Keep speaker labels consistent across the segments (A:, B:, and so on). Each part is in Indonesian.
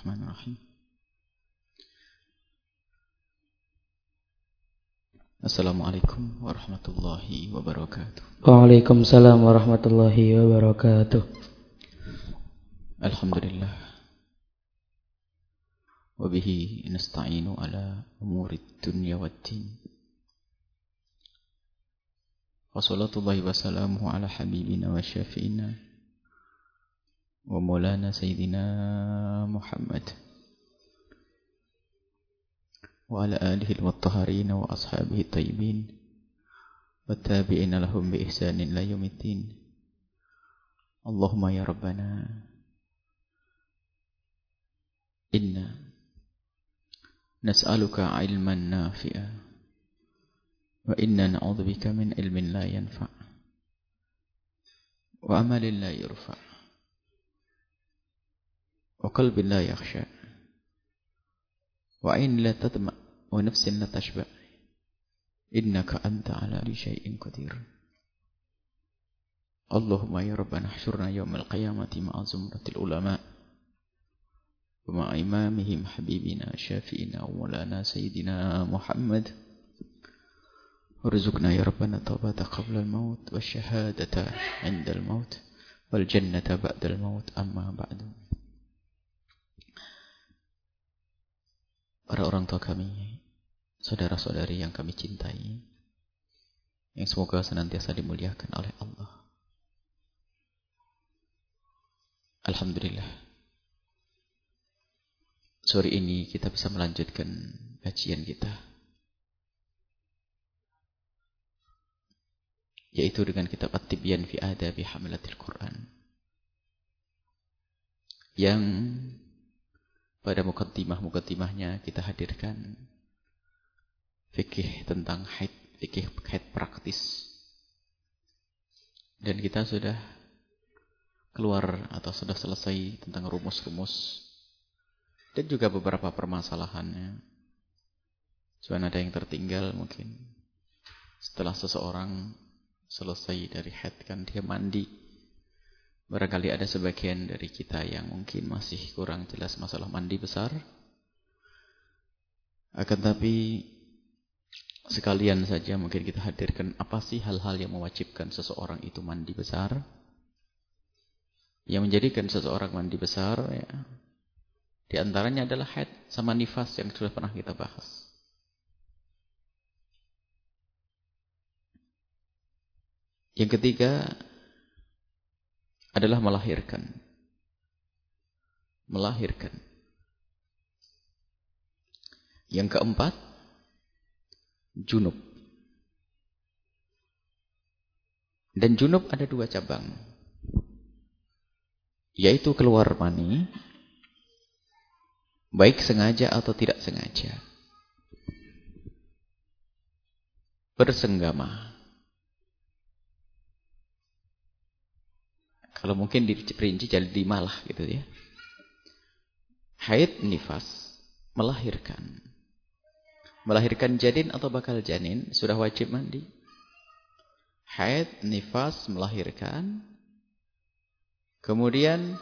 A: Bismillahirrahmanirrahim. Assalamualaikum warahmatullahi wabarakatuh.
B: Waalaikumsalam warahmatullahi wabarakatuh.
A: Alhamdulillah. Wabihi nasta'inu ala umuri dunya waddin. Wassalatullahi wassalamu ala habibina wa syafi'ina ومولانا سيدنا محمد وعلى آله المطهرين وأصحابه الطيبين والتابعين لهم بإحسان إلى يوم الدين. اللهم يا ربنا إنا نسألك علما نافعا وإنا نعوذ بك من علم لا ينفع وعمل لا يرفع. وقلب لا يخشى. وعين لا تدمع ونفس لا تشبع. إنك أنت على كل شيء قدير. اللهم يا ربنا احشرنا يوم القيامة مع زمرة العلماء. ومع إمامهم حبيبنا شافئنا ومولانا سيدنا محمد. ارزقنا يا ربنا توبة قبل الموت والشهادة عند الموت والجنة بعد الموت. أما بعد. Para orang tua kami, saudara-saudari yang kami cintai, yang semoga senantiasa dimuliakan oleh Allah. Alhamdulillah. Sore ini kita bisa melanjutkan kajian kita. Yaitu dengan kitab At-Tibyan fi Adabi Hamilatil Quran. Yang pada mukaddimah-mukaddimahnya kita hadirkan fikih tentang haid, fikih haid praktis. Dan kita sudah keluar atau sudah selesai tentang rumus-rumus dan juga beberapa permasalahannya. Cuma ada yang tertinggal mungkin setelah seseorang selesai dari haid kan dia mandi Barangkali ada sebagian dari kita yang mungkin masih kurang jelas masalah mandi besar. Akan tapi sekalian saja mungkin kita hadirkan apa sih hal-hal yang mewajibkan seseorang itu mandi besar. Yang menjadikan seseorang mandi besar ya. Di antaranya adalah haid sama nifas yang sudah pernah kita bahas. Yang ketiga adalah melahirkan. Melahirkan. Yang keempat, junub. Dan junub ada dua cabang. Yaitu keluar mani, baik sengaja atau tidak sengaja. Bersenggama. Kalau mungkin diperinci jadi malah gitu ya. Haid nifas melahirkan. Melahirkan janin atau bakal janin sudah wajib mandi. Haid nifas melahirkan. Kemudian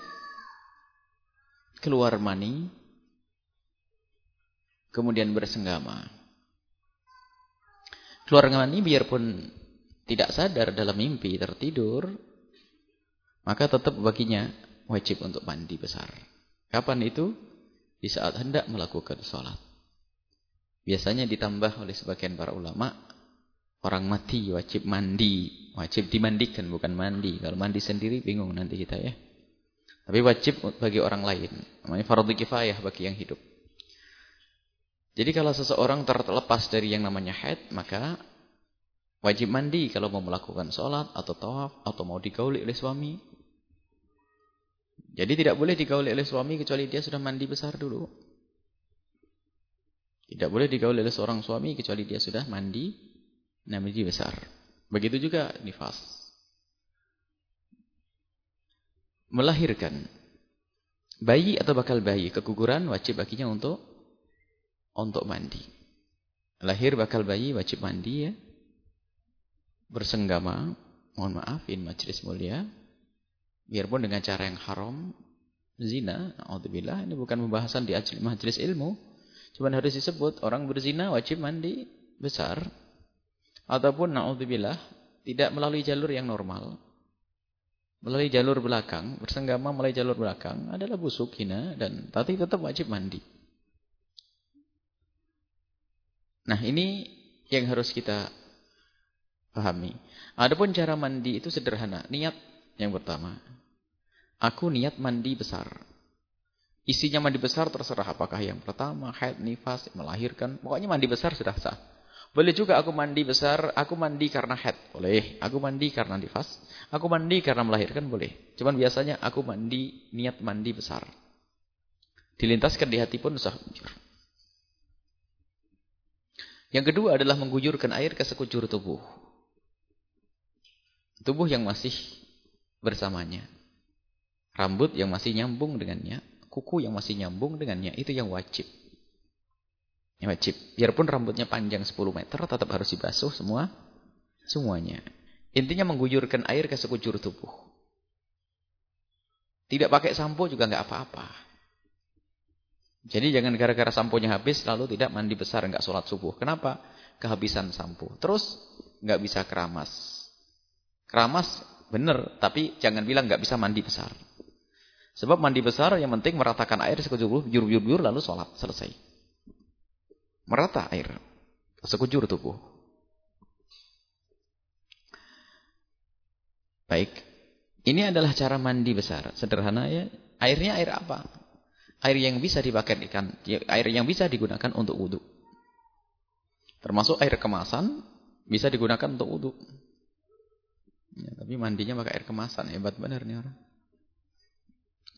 A: keluar mani. Kemudian bersenggama. Keluar mani biarpun tidak sadar dalam mimpi tertidur maka tetap baginya wajib untuk mandi besar. Kapan itu? Di saat hendak melakukan sholat. Biasanya ditambah oleh sebagian para ulama, orang mati wajib mandi. Wajib dimandikan, bukan mandi. Kalau mandi sendiri bingung nanti kita ya. Tapi wajib bagi orang lain. Namanya fardu kifayah bagi yang hidup. Jadi kalau seseorang terlepas dari yang namanya haid, maka wajib mandi kalau mau melakukan sholat atau tawaf atau mau digauli oleh suami. Jadi tidak boleh digauli oleh suami kecuali dia sudah mandi besar dulu. Tidak boleh digauli oleh seorang suami kecuali dia sudah mandi mandi besar. Begitu juga nifas. Melahirkan bayi atau bakal bayi keguguran wajib baginya untuk untuk mandi. Lahir bakal bayi wajib mandi ya. Bersenggama, mohon maaf in majlis mulia biarpun dengan cara yang haram, zina, alhamdulillah ini bukan pembahasan di majelis ilmu. Cuma harus disebut orang berzina wajib mandi besar. Ataupun na'udzubillah tidak melalui jalur yang normal. Melalui jalur belakang, bersenggama melalui jalur belakang adalah busuk, hina dan tapi tetap wajib mandi. Nah, ini yang harus kita pahami. Adapun cara mandi itu sederhana, niat yang pertama. Aku niat mandi besar. Isinya mandi besar terserah apakah yang pertama, haid, nifas, melahirkan. Pokoknya mandi besar sudah sah. Boleh juga aku mandi besar, aku mandi karena haid. Boleh. Aku mandi karena nifas. Aku mandi karena melahirkan. Boleh. Cuman biasanya aku mandi, niat mandi besar. Dilintaskan di hati pun sah. Yang kedua adalah mengguyurkan air ke sekujur tubuh. Tubuh yang masih bersamanya. Rambut yang masih nyambung dengannya, kuku yang masih nyambung dengannya, itu yang wajib. Yang wajib. Biarpun rambutnya panjang 10 meter, tetap harus dibasuh semua. Semuanya. Intinya mengguyurkan air ke sekujur tubuh. Tidak pakai sampo juga nggak apa-apa. Jadi jangan gara-gara samponya habis lalu tidak mandi besar nggak sholat subuh. Kenapa? Kehabisan sampo. Terus nggak bisa keramas. Keramas Benar, tapi jangan bilang nggak bisa mandi besar. Sebab mandi besar yang penting meratakan air sekujur jur-jur lalu sholat selesai. Merata air sekujur tubuh. Baik. Ini adalah cara mandi besar. Sederhana ya. Airnya air apa? Air yang bisa dipakai ikan, air yang bisa digunakan untuk wudhu. Termasuk air kemasan bisa digunakan untuk wudhu. Ya, tapi mandinya pakai air kemasan. Hebat benar nih orang.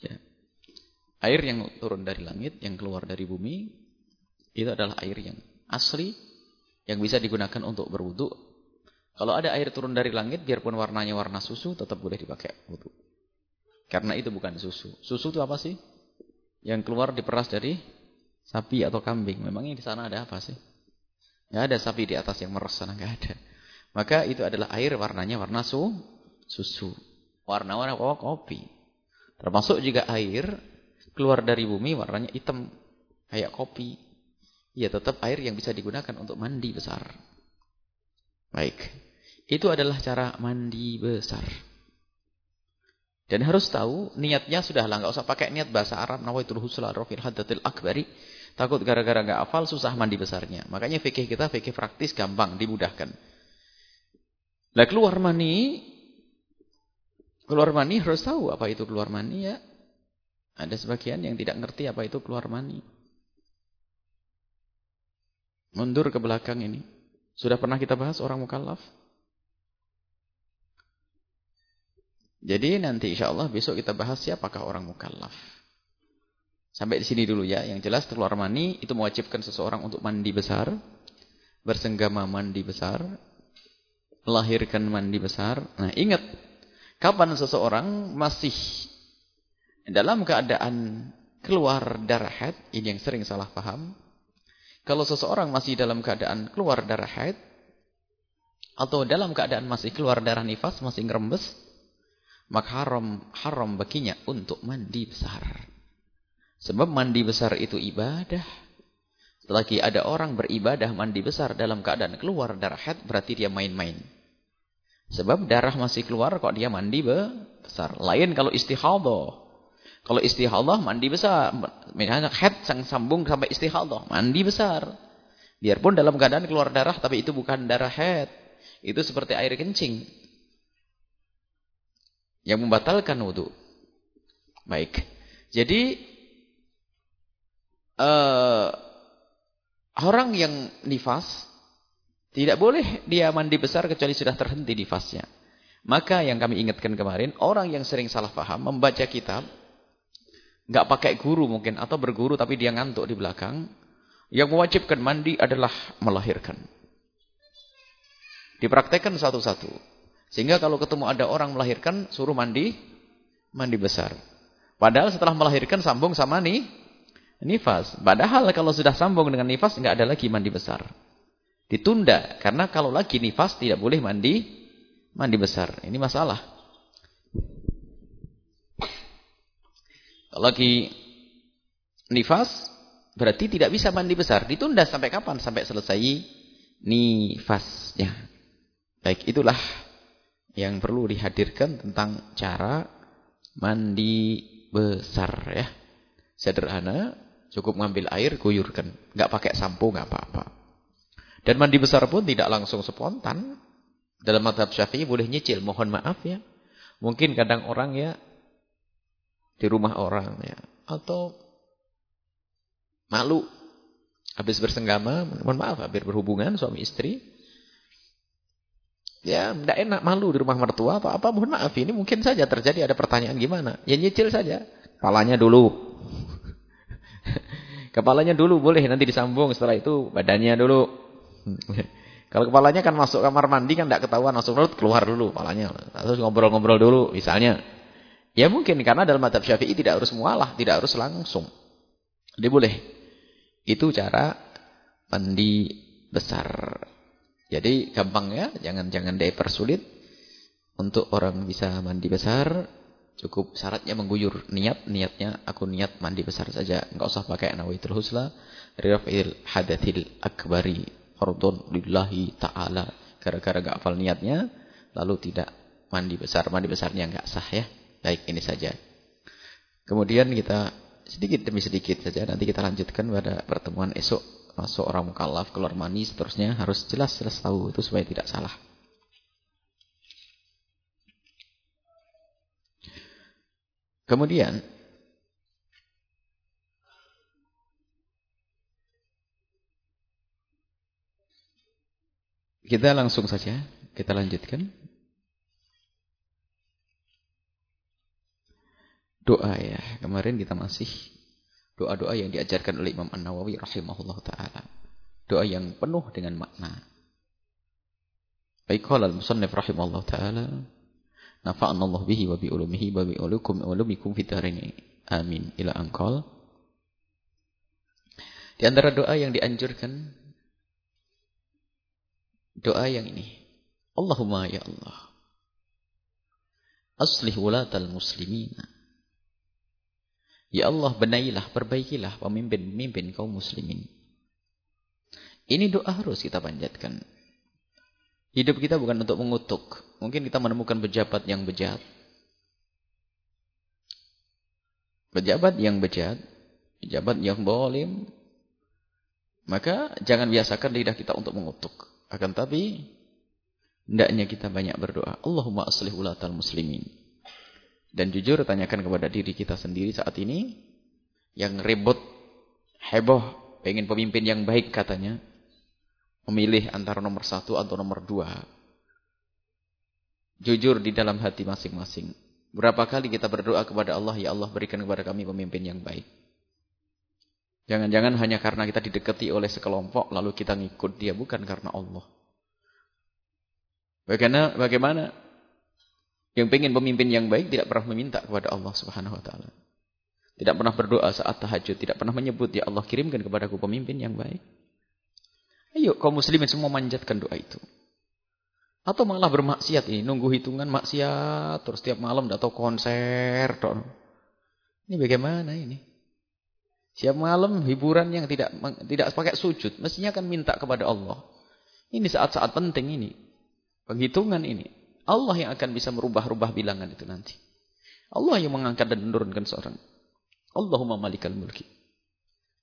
A: Ya. Air yang turun dari langit, yang keluar dari bumi, itu adalah air yang asli, yang bisa digunakan untuk berwudu. Kalau ada air turun dari langit, biarpun warnanya warna susu, tetap boleh dipakai wudu. Karena itu bukan susu. Susu itu apa sih? Yang keluar diperas dari sapi atau kambing. Memangnya di sana ada apa sih? Gak ada sapi di atas yang meres sana, gak ada. Maka itu adalah air warnanya warna su, susu. Warna-warna kopi. Termasuk juga air keluar dari bumi warnanya hitam kayak kopi. Ya tetap air yang bisa digunakan untuk mandi besar. Baik. Itu adalah cara mandi besar. Dan harus tahu niatnya sudah. Nggak usah pakai niat bahasa Arab. Nawaitul husla rofil haddatil akbari. Takut gara-gara nggak hafal susah mandi besarnya. Makanya fikih kita fikih praktis gampang, dimudahkan. Lah keluar mani, keluar mani harus tahu apa itu keluar mani ya. Ada sebagian yang tidak ngerti apa itu keluar mani. Mundur ke belakang ini. Sudah pernah kita bahas orang mukallaf? Jadi nanti insya Allah besok kita bahas siapakah orang mukallaf. Sampai di sini dulu ya. Yang jelas keluar mani itu mewajibkan seseorang untuk mandi besar. Bersenggama mandi besar melahirkan mandi besar. Nah, ingat kapan seseorang masih dalam keadaan keluar darah haid, ini yang sering salah paham. Kalau seseorang masih dalam keadaan keluar darah haid atau dalam keadaan masih keluar darah nifas, masih ngerembes, maka haram haram baginya untuk mandi besar. Sebab mandi besar itu ibadah. Selagi ada orang beribadah mandi besar dalam keadaan keluar darah haid, berarti dia main-main. Sebab darah masih keluar kok dia mandi besar. Lain kalau istihadah. Kalau istihadah mandi besar. Misalnya haid sang sambung sampai istihadah, mandi besar. Biarpun dalam keadaan keluar darah tapi itu bukan darah haid. Itu seperti air kencing. Yang membatalkan wudhu. Baik. Jadi uh, Orang yang nifas, tidak boleh dia mandi besar kecuali sudah terhenti nifasnya. Maka yang kami ingatkan kemarin, orang yang sering salah paham, membaca kitab, nggak pakai guru mungkin, atau berguru tapi dia ngantuk di belakang, yang mewajibkan mandi adalah melahirkan. Dipraktekkan satu-satu. Sehingga kalau ketemu ada orang melahirkan, suruh mandi, mandi besar. Padahal setelah melahirkan sambung sama nih, nifas. Padahal kalau sudah sambung dengan nifas nggak ada lagi mandi besar. Ditunda karena kalau lagi nifas tidak boleh mandi mandi besar. Ini masalah. Kalau lagi nifas, berarti tidak bisa mandi besar. Ditunda sampai kapan? Sampai selesai nifasnya. Baik, itulah yang perlu dihadirkan tentang cara mandi besar ya. Sederhana, cukup ngambil air, guyurkan. Nggak pakai sampo, nggak apa-apa. Dan mandi besar pun tidak langsung spontan. Dalam madhab syafi'i boleh nyicil, mohon maaf ya. Mungkin kadang orang ya di rumah orang ya atau malu habis bersenggama mohon maaf habis berhubungan suami istri. Ya tidak enak malu di rumah mertua atau apa mohon maaf ini mungkin saja terjadi ada pertanyaan gimana? Ya nyicil saja. Kepalanya dulu. Kepalanya dulu boleh nanti disambung setelah itu badannya dulu kalau kepalanya kan masuk kamar mandi kan tidak ketahuan masuk mulut keluar dulu kepalanya terus ngobrol-ngobrol dulu misalnya Ya mungkin karena dalam madhab syafi'i tidak harus mualah, tidak harus langsung. Dia boleh. Itu cara mandi besar. Jadi gampang ya, jangan-jangan dipersulit. Untuk orang bisa mandi besar, cukup syaratnya mengguyur niat. Niatnya aku niat mandi besar saja. Enggak usah pakai nawaitul husla. Raf'il hadathil akbari. Fardun lillahi ta'ala. Gara-gara enggak hafal niatnya, lalu tidak mandi besar. Mandi besarnya enggak sah ya. Baik, ini saja. Kemudian kita sedikit demi sedikit saja nanti kita lanjutkan pada pertemuan esok masuk orang mukallaf keluar mani seterusnya harus jelas-jelas tahu itu supaya tidak salah. Kemudian kita langsung saja kita lanjutkan doa ya. Kemarin kita masih doa-doa yang diajarkan oleh Imam An-Nawawi rahimahullah taala. Doa yang penuh dengan makna. Baik qala al-musannif rahimahullah taala nafa'ana Allah bihi wa bi ulumihi wa bi ulukum wa ulumikum fid Amin. Ila angkol. Di antara doa yang dianjurkan doa yang ini. Allahumma ya Allah. Aslih wulatal muslimina Ya Allah benailah, perbaikilah pemimpin-pemimpin kaum muslimin. Ini doa harus kita panjatkan. Hidup kita bukan untuk mengutuk. Mungkin kita menemukan pejabat yang bejat. Pejabat yang bejat. Pejabat yang bolim. Maka jangan biasakan lidah kita untuk mengutuk. Akan tapi, hendaknya kita banyak berdoa. Allahumma aslih ulatal muslimin. Dan jujur tanyakan kepada diri kita sendiri saat ini. Yang ribut, heboh, pengen pemimpin yang baik katanya. Memilih antara nomor satu atau nomor dua. Jujur di dalam hati masing-masing. Berapa kali kita berdoa kepada Allah, Ya Allah berikan kepada kami pemimpin yang baik. Jangan-jangan hanya karena kita didekati oleh sekelompok, lalu kita ngikut dia. Bukan karena Allah. Bagaimana, bagaimana yang pengen pemimpin yang baik tidak pernah meminta kepada Allah Subhanahu wa taala. Tidak pernah berdoa saat tahajud, tidak pernah menyebut ya Allah kirimkan kepadaku pemimpin yang baik. Ayo kaum muslimin semua manjatkan doa itu. Atau malah bermaksiat ini, nunggu hitungan maksiat terus setiap malam atau konser. Ini bagaimana ini? Siap malam hiburan yang tidak tidak pakai sujud, mestinya kan minta kepada Allah. Ini saat-saat penting ini. Penghitungan ini. Allah yang akan bisa merubah-rubah bilangan itu nanti. Allah yang mengangkat dan menurunkan seorang. Allahumma malikal mulki.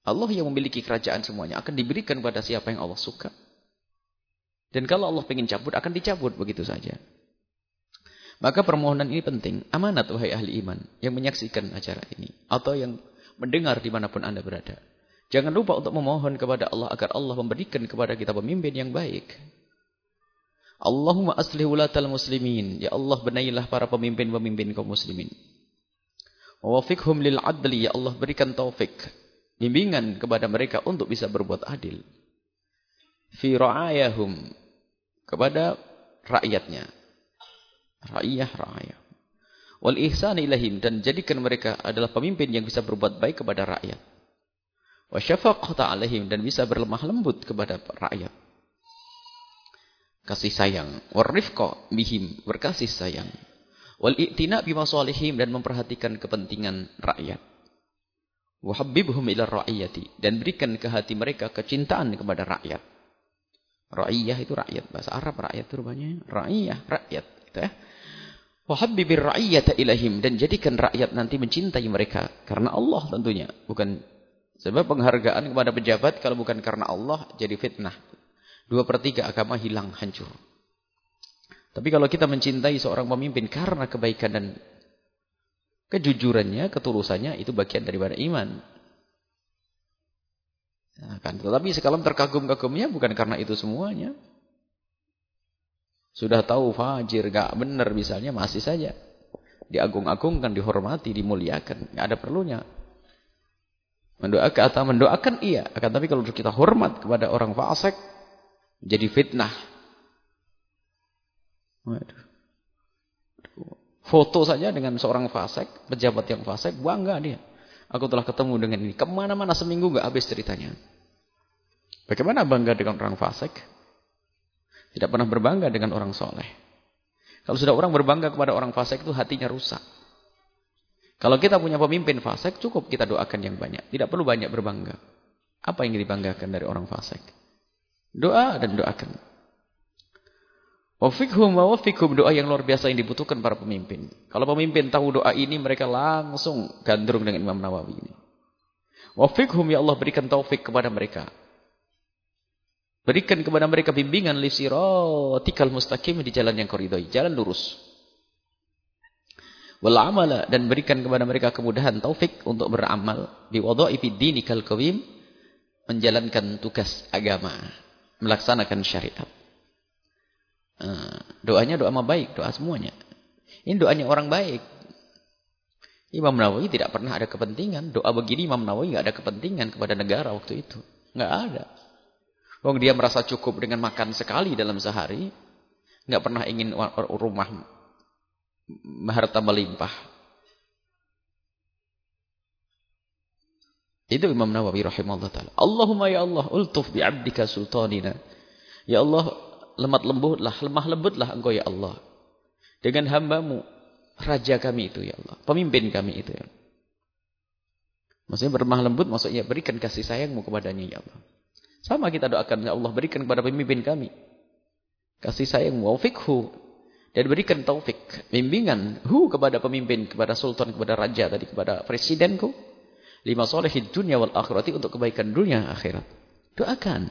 A: Allah yang memiliki kerajaan semuanya akan diberikan kepada siapa yang Allah suka. Dan kalau Allah ingin cabut, akan dicabut begitu saja. Maka permohonan ini penting. Amanat wahai ahli iman yang menyaksikan acara ini. Atau yang mendengar di mana pun anda berada. Jangan lupa untuk memohon kepada Allah agar Allah memberikan kepada kita pemimpin yang baik. Allahumma aslih ulatal muslimin. Ya Allah benailah para pemimpin-pemimpin kaum muslimin. Wafiqhum lil adli. Ya Allah berikan taufik. Bimbingan kepada mereka untuk bisa berbuat adil. Fi ra'ayahum. Kepada rakyatnya. Ra'iyah ra'ayah. Wal ihsan ilahim. Dan jadikan mereka adalah pemimpin yang bisa berbuat baik kepada rakyat. Wa syafaqata alaihim. Dan bisa berlemah lembut kepada rakyat kasih sayang. Warifqa bihim, berkasih sayang. Wal i'tina bima dan memperhatikan kepentingan rakyat. Wahabibhum ila ra'iyati. Dan berikan ke hati mereka kecintaan kepada rakyat. Ra'iyah itu rakyat. Bahasa Arab rakyat itu rupanya. Ra'iyah, rakyat. Gitu ya. Wahabibir ra'iyata ilahim. Dan jadikan rakyat nanti mencintai mereka. Karena Allah tentunya. Bukan sebab penghargaan kepada pejabat. Kalau bukan karena Allah, jadi fitnah. Dua per tiga agama hilang, hancur. Tapi kalau kita mencintai seorang pemimpin karena kebaikan dan kejujurannya, ketulusannya, itu bagian daripada iman. Nah, kan. Tetapi sekarang terkagum-kagumnya bukan karena itu semuanya. Sudah tahu fajir, gak benar misalnya, masih saja. Diagung-agungkan, dihormati, dimuliakan. Gak ada perlunya. Mendoakan atau mendoakan iya. Akan tapi kalau kita hormat kepada orang fasik, jadi fitnah. Waduh. Foto saja dengan seorang fasek, pejabat yang fasek, bangga dia. Aku telah ketemu dengan ini. Ke mana-mana seminggu gak habis ceritanya. Bagaimana bangga dengan orang fasek? Tidak pernah berbangga dengan orang soleh. Kalau sudah orang berbangga kepada orang fasek itu hatinya rusak. Kalau kita punya pemimpin fasek, cukup kita doakan yang banyak. Tidak perlu banyak berbangga. Apa yang dibanggakan dari orang fasek? Doa dan doakan. Wafikhum wa wafikhum doa yang luar biasa yang dibutuhkan para pemimpin. Kalau pemimpin tahu doa ini mereka langsung gandrung dengan Imam Nawawi ini. Wafikhum ya Allah berikan taufik kepada mereka. Berikan kepada mereka bimbingan li siratikal mustaqim di jalan yang koridoi, jalan lurus. Wal amala dan berikan kepada mereka kemudahan taufik untuk beramal bi wadha'i dinikal qawim menjalankan tugas agama, melaksanakan syariat. Eh, doanya doa ma baik, doa semuanya. Ini doanya orang baik. Imam Nawawi tidak pernah ada kepentingan. Doa begini Imam Nawawi nggak ada kepentingan kepada negara waktu itu. nggak ada. Wong dia merasa cukup dengan makan sekali dalam sehari. nggak pernah ingin rumah harta melimpah. Itu Imam Nawawi rahimahullah taala. Allahumma ya Allah, ultuf sultanina. Ya Allah, lemah lembutlah, lemah lembutlah engkau ya Allah. Dengan hambamu, raja kami itu ya Allah. Pemimpin kami itu ya Allah. Maksudnya berlemah lembut, maksudnya berikan kasih sayangmu kepadanya ya Allah. Sama kita doakan ya Allah, berikan kepada pemimpin kami. Kasih sayangmu, waufikhu. Dan berikan taufik, bimbingan hu kepada pemimpin, kepada sultan, kepada raja tadi, kepada presidenku. Lima solehid dunia wal akhirati untuk kebaikan dunia akhirat. Doakan.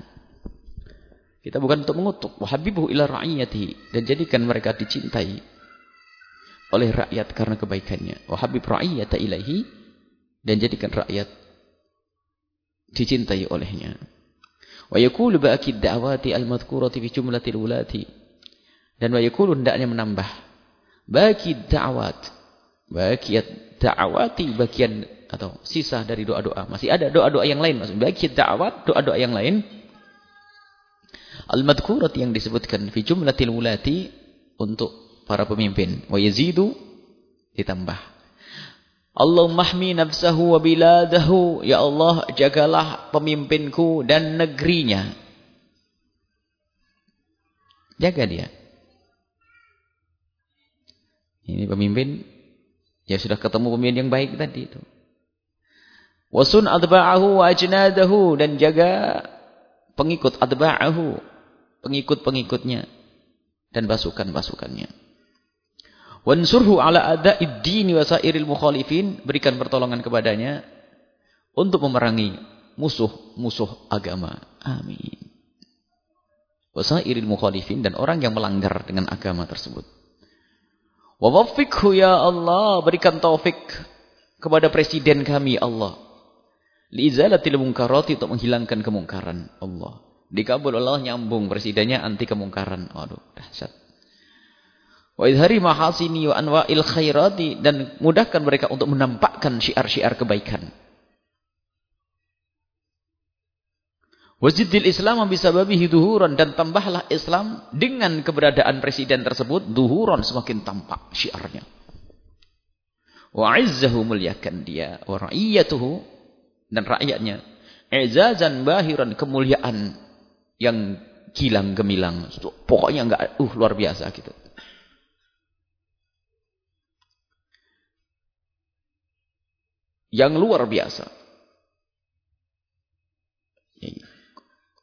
A: Kita bukan untuk mengutuk. Wahabibuhu ila ra'iyati. Dan jadikan mereka dicintai oleh rakyat karena kebaikannya. Wahabib ra'iyata ilahi. Dan jadikan rakyat dicintai olehnya. Wa yakulu ba'akid da'wati al-madhkurati fi jumlatil ulati. Dan wa yakulu hendaknya menambah. Ba'akid da'wat. Ba'akid da'wati bagian atau sisa dari doa-doa. Masih ada doa-doa yang lain. Maksudnya ba'akid da'wat, doa-doa yang lain Al-madhkurat yang disebutkan fi jumlatil mulati untuk para pemimpin. Wa yazidu ditambah. Allahumma mahmi nafsahu wa biladahu. Ya Allah, jagalah pemimpinku dan negerinya. Jaga dia. Ini pemimpin ya sudah ketemu pemimpin yang baik tadi itu. Wasun adba'ahu wa ajnadahu dan jaga pengikut adba'ahu pengikut-pengikutnya dan pasukan-pasukannya. Wansurhu ala ada'id dini wa sairil mukhalifin, berikan pertolongan kepadanya untuk memerangi musuh-musuh agama. Amin. Wa sairil mukhalifin dan orang yang melanggar dengan agama tersebut. Wa waffiqhu ya Allah, berikan taufik kepada presiden kami Allah. Li'izalatil munkarati untuk menghilangkan kemungkaran Allah. Dikabul Allah nyambung presidennya anti kemungkaran. Waduh, dahsyat. Wa idhari mahasini wa anwa'il khairati dan mudahkan mereka untuk menampakkan syiar-syiar kebaikan. Wajidil Islam bisababihi duhuran dan tambahlah Islam dengan keberadaan presiden tersebut duhuran semakin tampak syiarnya. Wa izzahu muliakan dia wa ra'iyatuhu dan rakyatnya. Izazan bahiran kemuliaan yang gilang gemilang. Pokoknya enggak uh luar biasa gitu. yang luar biasa.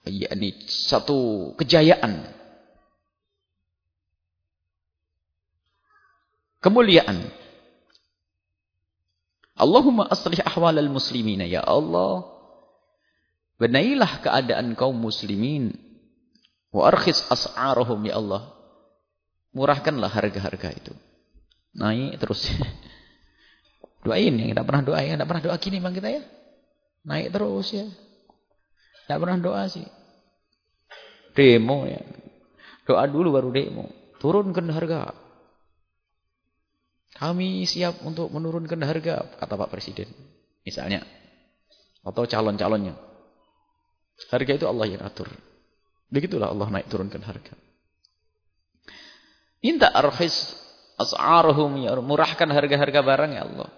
A: yakni satu kejayaan. Kemuliaan. Allahumma aslih ahwalal muslimina ya Allah. Benailah keadaan kaum muslimin. Wa arkhis as'arahum ya Allah. Murahkanlah harga-harga itu. Naik terus. doain yang tidak pernah doa ya tidak pernah doa gini bang kita ya naik terus ya tidak pernah doa sih demo ya doa dulu baru demo turunkan harga kami siap untuk menurunkan harga, kata Pak Presiden. Misalnya. Atau calon-calonnya. Harga itu Allah yang atur. Begitulah Allah naik turunkan harga. Minta arhis as'arhum ya murahkan harga-harga barang ya Allah.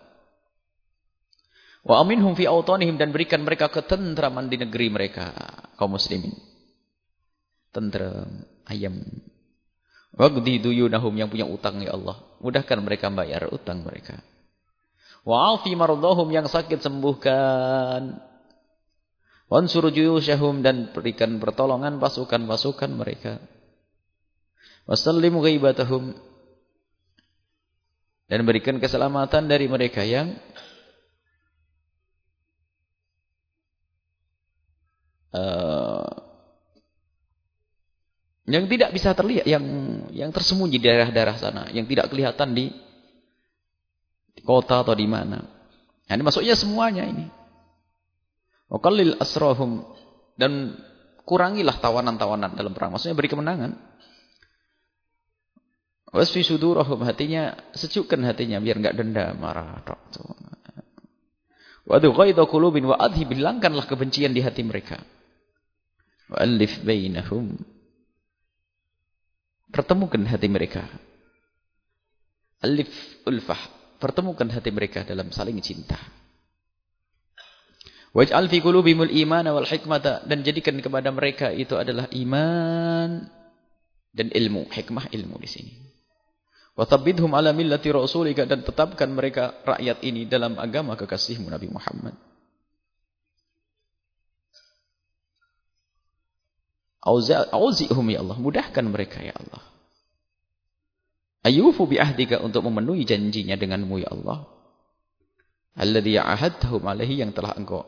A: Wa aminhum fi autanihim dan berikan mereka ketentraman di negeri mereka kaum muslimin. Tentram, ayam, Wagdi duyunahum yang punya utang ya Allah. Mudahkan mereka bayar utang mereka. Wa'afi mardahum yang sakit sembuhkan. Wansur juyusyahum dan berikan pertolongan pasukan-pasukan mereka. Wasallim ghaibatahum. Dan berikan keselamatan dari mereka yang uh, yang tidak bisa terlihat, yang yang tersembunyi di daerah-daerah sana, yang tidak kelihatan di, di kota atau di mana. Nah, ini maksudnya semuanya ini. Wakallil asrohum dan kurangilah tawanan-tawanan dalam perang. Maksudnya beri kemenangan. Wasfi sudurahum hatinya sejukkan hatinya biar enggak dendam marah. Wa adghaidha qulubin wa adhib hilangkanlah kebencian di hati mereka. Wa alif bainahum Pertemukan hati mereka. Alif ulfah. Pertemukan hati mereka dalam saling cinta. Waj'al fi qulubihimul imana wal hikmata dan jadikan kepada mereka itu adalah iman dan ilmu, hikmah ilmu di sini. Wa thabbithum ala millati rasulika dan tetapkan mereka rakyat ini dalam agama kekasihmu Nabi Muhammad. Auzihum ya Allah. Mudahkan mereka ya Allah. Ayufu bi'ahdika untuk memenuhi janjinya denganmu ya Allah. Alladhi ahadtahum alaihi yang telah engkau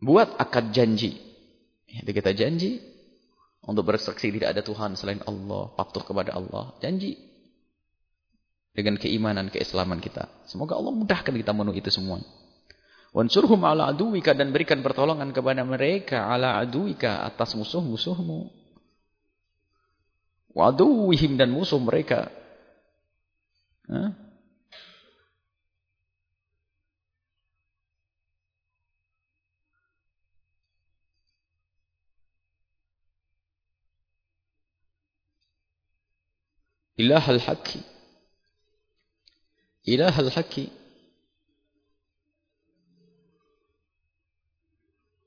A: buat akad janji. Itu kita janji untuk bersaksi tidak ada Tuhan selain Allah, patuh kepada Allah. Janji dengan keimanan, keislaman kita. Semoga Allah mudahkan kita memenuhi itu semua. Wansurhum ala aduwika dan berikan pertolongan kepada mereka ala aduwika atas musuh-musuhmu. Waduwihim dan musuh mereka. Hah? Ilahal haqi. Ilahal haqi.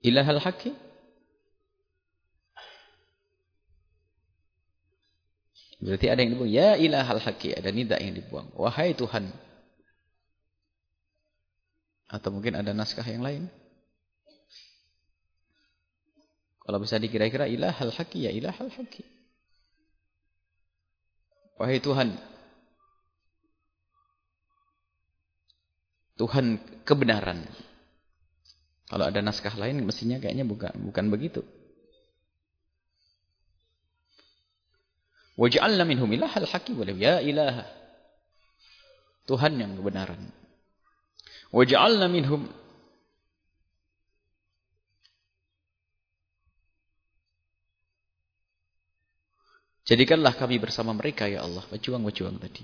A: Ilahal haki Berarti ada yang dibuang. Ya ilahal haki. Ada nida yang dibuang. Wahai Tuhan. Atau mungkin ada naskah yang lain. Kalau bisa dikira-kira ilahal haki. Ya ilahal haki. Wahai Tuhan. Tuhan kebenaran. Kalau ada naskah lain mestinya kayaknya bukan bukan begitu. Waj'alna minhum ilahal hakim wa ya ilaha. Tuhan yang kebenaran. Waj'alna minhum Jadikanlah kami bersama mereka ya Allah, pejuang-pejuang tadi.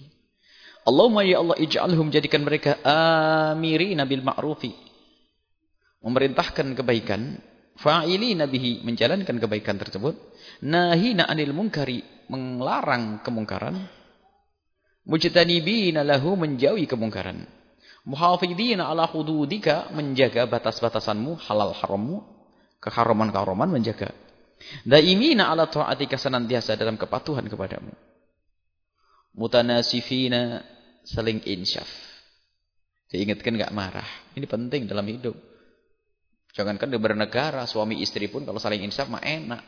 A: Allahumma ya Allah ij'alhum jadikan mereka amirina bil ma'rufi memerintahkan kebaikan, fa'ili nabihi menjalankan kebaikan tersebut, nahina anil munkari melarang kemungkaran, mujtanibina lahu menjauhi kemungkaran, muhafidina ala hududika menjaga batas-batasanmu, halal harammu, keharaman-keharaman menjaga. Daimina ala ta'atika senantiasa dalam kepatuhan kepadamu. Mutanasifina saling insyaf. Diingatkan enggak marah. Ini penting dalam hidup. Jangankan di bernegara, suami istri pun kalau saling insaf mah enak.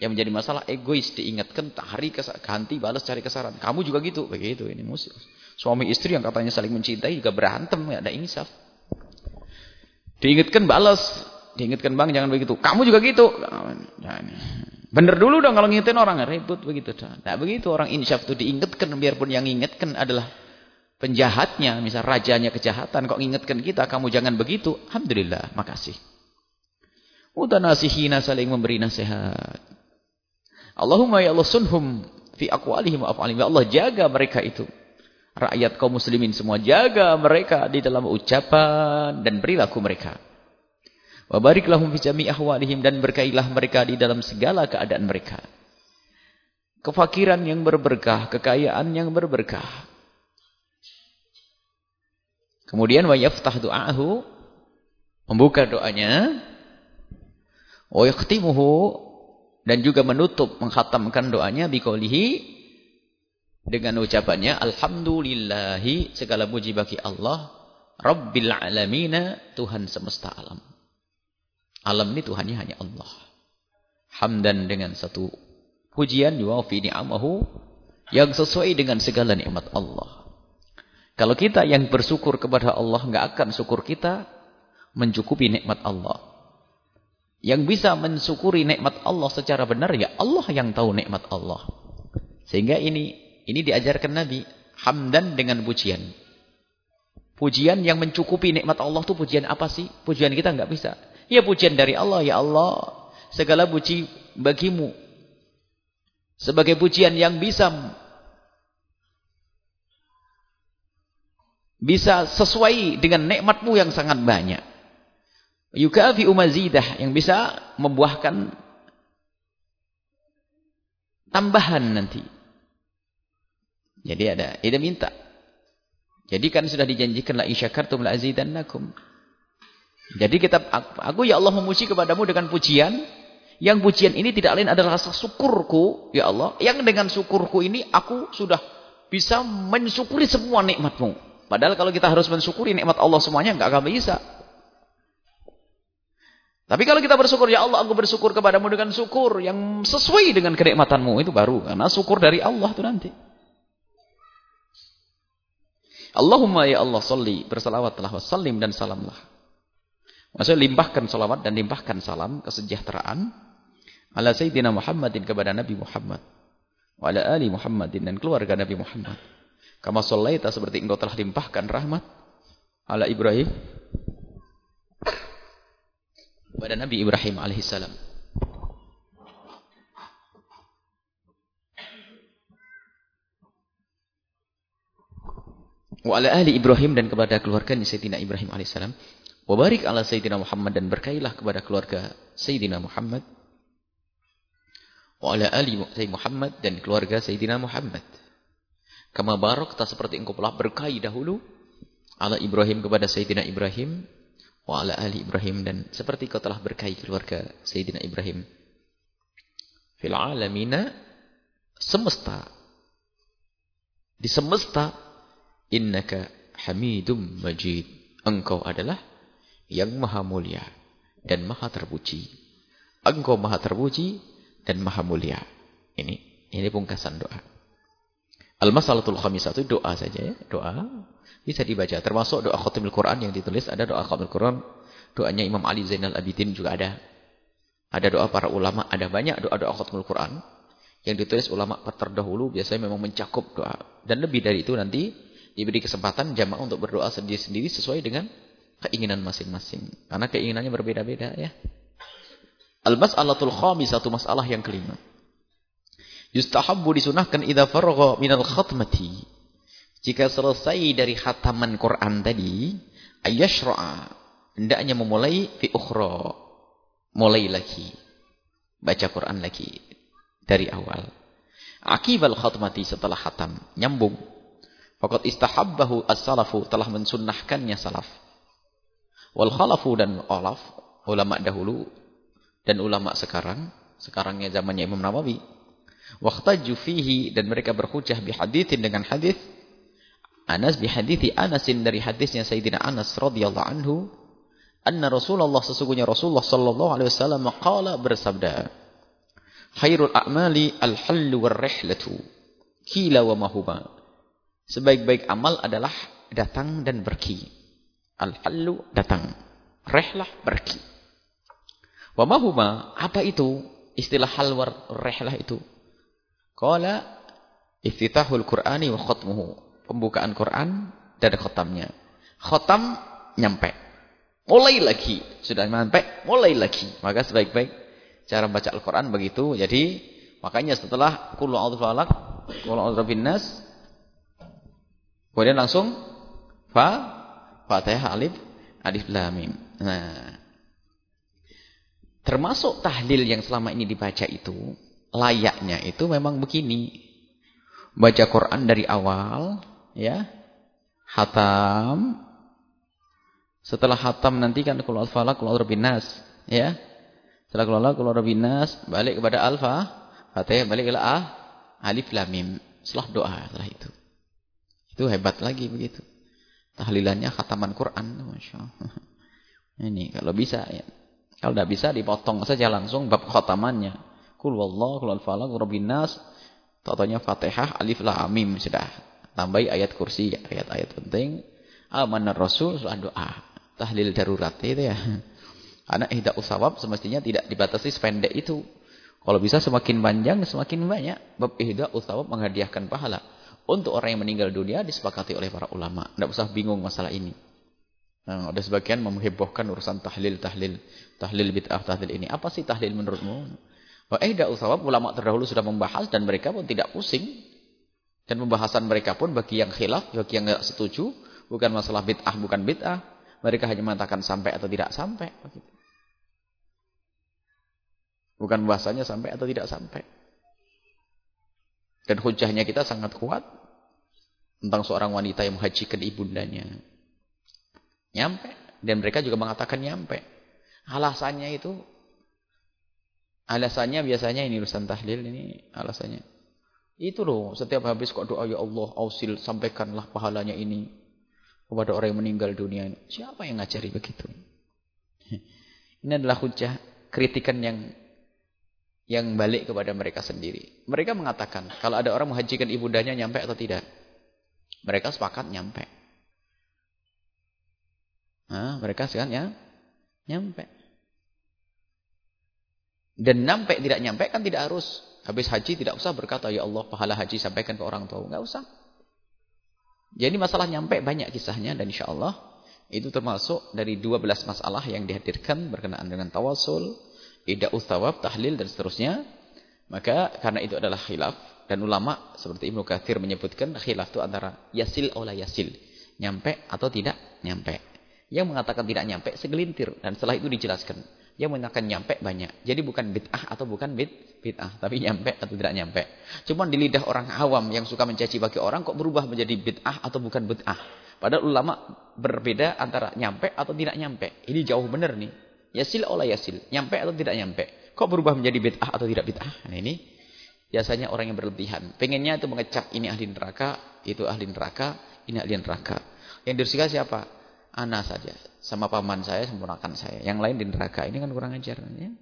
A: Yang menjadi masalah egois diingatkan hari ganti balas cari kesalahan. Kamu juga gitu, begitu ini musuh. Suami istri yang katanya saling mencintai juga berantem, ya ada insaf. Diingatkan balas, diingatkan bang jangan begitu. Kamu juga gitu. Bener dulu dong kalau ngingetin orang ribut begitu. Nah begitu orang insaf itu diingatkan biarpun yang ingatkan adalah penjahatnya, misal rajanya kejahatan kok ngingetkan kita, kamu jangan begitu. Alhamdulillah, makasih. Udah nasihina saling memberi nasihat. Allahumma ya Allah sunhum fi aqwalihim wa af'alihim. Ya Allah jaga mereka itu. Rakyat kaum muslimin semua jaga mereka di dalam ucapan dan perilaku mereka. Wa barik lahum fi jami' ahwalihim dan berkailah mereka di dalam segala keadaan mereka. Kefakiran yang berberkah, kekayaan yang berberkah. Kemudian wa yaftah du'ahu membuka doanya wa yakhtimuhu dan juga menutup menghatamkan doanya biqaulihi dengan ucapannya alhamdulillahi segala puji bagi Allah rabbil alamina Tuhan semesta alam. Alam ini Tuhannya hanya Allah. Hamdan dengan satu pujian yuwafi ni'amahu yang sesuai dengan segala nikmat Allah. Kalau kita yang bersyukur kepada Allah nggak akan syukur kita mencukupi nikmat Allah. Yang bisa mensyukuri nikmat Allah secara benar ya Allah yang tahu nikmat Allah. Sehingga ini ini diajarkan Nabi hamdan dengan pujian. Pujian yang mencukupi nikmat Allah itu pujian apa sih? Pujian kita nggak bisa. Ya pujian dari Allah ya Allah. Segala puji bagimu. Sebagai pujian yang bisa bisa sesuai dengan nikmatmu yang sangat banyak. Yukafi umazidah yang bisa membuahkan tambahan nanti. Jadi ada, dia minta. Jadi kan sudah dijanjikan la isyakartum la azidannakum. Jadi kita aku ya Allah memuji kepadamu dengan pujian yang pujian ini tidak lain adalah rasa syukurku ya Allah yang dengan syukurku ini aku sudah bisa mensyukuri semua nikmatmu. Padahal kalau kita harus mensyukuri nikmat Allah semuanya enggak akan bisa. Tapi kalau kita bersyukur, ya Allah aku bersyukur kepadamu dengan syukur yang sesuai dengan kenikmatanmu. Itu baru. Karena syukur dari Allah itu nanti. Allahumma ya Allah salli. Bersalawatlah wassalim dan salamlah. Maksudnya limpahkan salawat dan limpahkan salam kesejahteraan. Ala Sayyidina Muhammadin kepada Nabi Muhammad. Wa ala ali Muhammadin dan keluarga Nabi Muhammad. Kama sallaita seperti engkau telah limpahkan rahmat ala Ibrahim pada Nabi Ibrahim alaihissalam. Wa ala ahli Ibrahim dan kepada keluarga Sayyidina Ibrahim alaihissalam. Wa barik ala Sayyidina Muhammad dan berkailah kepada keluarga Sayyidina Muhammad. Wa ala ahli Muhammad dan keluarga Sayyidina Muhammad. Kama barakta seperti engkau telah berkahi dahulu. Ala Ibrahim kepada Sayyidina Ibrahim. Wa ala ali Ibrahim dan seperti kau telah berkahi keluarga Sayyidina Ibrahim. Fil alamina semesta. Di semesta innaka hamidum majid. Engkau adalah yang maha mulia dan maha terpuji. Engkau maha terpuji dan maha mulia. Ini ini pungkasan doa Al-masalatul khamisah itu doa saja ya, doa bisa dibaca. Termasuk doa khatimul Quran yang ditulis ada doa khatimul Quran, doanya Imam Ali Zainal Abidin juga ada. Ada doa para ulama, ada banyak doa-doa khatimul Quran yang ditulis ulama terdahulu biasanya memang mencakup doa. Dan lebih dari itu nanti diberi kesempatan jamaah untuk berdoa sendiri-sendiri sesuai dengan keinginan masing-masing. Karena keinginannya berbeda-beda ya. Al-mas'alatul khamisatu masalah yang kelima. Yustahabbu disunahkan idza faragha minal khatmati. Jika selesai dari khataman Quran tadi, ayyashra'a. Hendaknya memulai fi ukhra. Mulai lagi. Baca Quran lagi. Dari awal. Akibal khatmati setelah khatam. Nyambung. Fakat istahabbahu as-salafu telah mensunnahkannya salaf. Wal khalafu dan olaf. Ulama dahulu. Dan ulama sekarang. Sekarangnya zamannya Imam Nawawi Waqtaju fihi dan mereka berhujah bihadithin dengan hadis Anas bihadithi Anasin dari hadisnya Sayyidina Anas radhiyallahu anhu Anna Rasulullah sesungguhnya Rasulullah sallallahu alaihi wasallam qala bersabda, "Khairul a'mali al-hallu war-rihlatu." Kila wa mahuma. Sebaik-baik amal adalah datang dan pergi. Al-hallu datang. Rehlah pergi. Wa mahuma, apa itu? Istilah hal war rehlah itu. Qala iftitahul Qur'ani wa khatmuhu. Pembukaan Quran dan khatamnya. Khatam nyampe. Mulai lagi. Sudah sampai, mulai lagi. Maka sebaik-baik cara baca Al-Quran begitu. Jadi, makanya setelah Kullu a'udhu falak, Kullu a'udhu nas, kemudian langsung Fa, Fatihah alif, alif lamim. Nah, termasuk tahlil yang selama ini dibaca itu, layaknya itu memang begini. Baca Quran dari awal, ya, hatam, setelah hatam nanti kan kalau al-falaq, kalau binas, ya. Setelah kalau kalau binas, balik kepada alfa, fatihah balik ke a, alif lam mim. Setelah doa setelah itu. Itu hebat lagi begitu. Tahlilannya khataman Quran, Masya Allah. Ini kalau bisa ya. Kalau tidak bisa dipotong saja langsung bab khatamannya. Kul wallah, kul al-falaq, rabbin nas. Totonya Fatihah, alif lam mim sudah. Tambahi ayat kursi, ayat-ayat penting. Amanar Rasul sudah doa tahlil darurat itu ya. Karena ihda usawab semestinya tidak dibatasi sependek itu. Kalau bisa semakin panjang semakin banyak. Bab ihda usawab menghadiahkan pahala. Untuk orang yang meninggal dunia disepakati oleh para ulama. Tidak usah bingung masalah ini. Nah, ada sebagian menghebohkan urusan tahlil, tahlil, tahlil bid'ah, tahlil ini. Apa sih tahlil menurutmu? Bahwa ihda usawab ulama terdahulu sudah membahas dan mereka pun tidak pusing. Dan pembahasan mereka pun bagi yang khilaf, bagi yang tidak setuju, bukan masalah bid'ah, bukan bid'ah. Mereka hanya mengatakan sampai atau tidak sampai. Bukan bahasanya sampai atau tidak sampai. Dan hujahnya kita sangat kuat. Tentang seorang wanita yang menghajikan ibundanya. Nyampe. Dan mereka juga mengatakan nyampe. Alasannya itu. Alasannya biasanya ini urusan tahlil ini alasannya. Itu loh. Setiap habis kok doa ya Allah. Ausil sampaikanlah pahalanya ini kepada orang yang meninggal dunia. Siapa yang ngajari begitu? Ini adalah hujah kritikan yang yang balik kepada mereka sendiri. Mereka mengatakan, kalau ada orang menghajikan ibundanya nyampe atau tidak? Mereka sepakat nyampe. Nah, mereka sekarang ya nyampe. Dan nyampe tidak nyampe kan tidak harus habis haji tidak usah berkata ya Allah pahala haji sampaikan ke orang tua, enggak usah. Jadi masalah nyampe banyak kisahnya dan insya Allah itu termasuk dari 12 masalah yang dihadirkan berkenaan dengan tawasul, ida ustawab, tahlil dan seterusnya. Maka karena itu adalah khilaf dan ulama seperti Ibnu Katsir menyebutkan khilaf itu antara yasil atau yasil, nyampe atau tidak nyampe. Yang mengatakan tidak nyampe segelintir dan setelah itu dijelaskan. Yang mengatakan nyampe banyak. Jadi bukan bid'ah atau bukan bid bid'ah, tapi nyampe atau tidak nyampe. Cuman di lidah orang awam yang suka mencaci bagi orang kok berubah menjadi bid'ah atau bukan bid'ah. Padahal ulama berbeda antara nyampe atau tidak nyampe. Ini jauh benar nih. Yasil olah yasil, nyampe atau tidak nyampe. Kok berubah menjadi bid'ah atau tidak bid'ah? Nah ini biasanya orang yang berlebihan. Pengennya itu mengecap ini ahli neraka, itu ahli neraka, ini ahli neraka. Yang dirsika siapa? Ana saja. Sama paman saya, sempurnakan saya. Yang lain di neraka. Ini kan kurang ajar. Ya?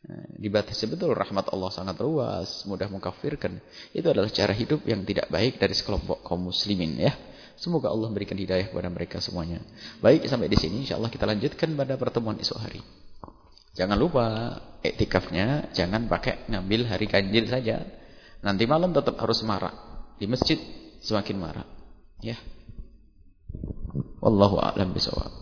A: Nah, dibatasi betul rahmat Allah sangat luas, mudah mengkafirkan. Itu adalah cara hidup yang tidak baik dari sekelompok kaum muslimin ya. Semoga Allah berikan hidayah kepada mereka semuanya. Baik, sampai di sini insyaallah kita lanjutkan pada pertemuan esok hari. Jangan lupa etikafnya jangan pakai ngambil hari ganjil saja. Nanti malam tetap harus marah. Di masjid semakin marah. Ya. Wallahu a'lam bishawab.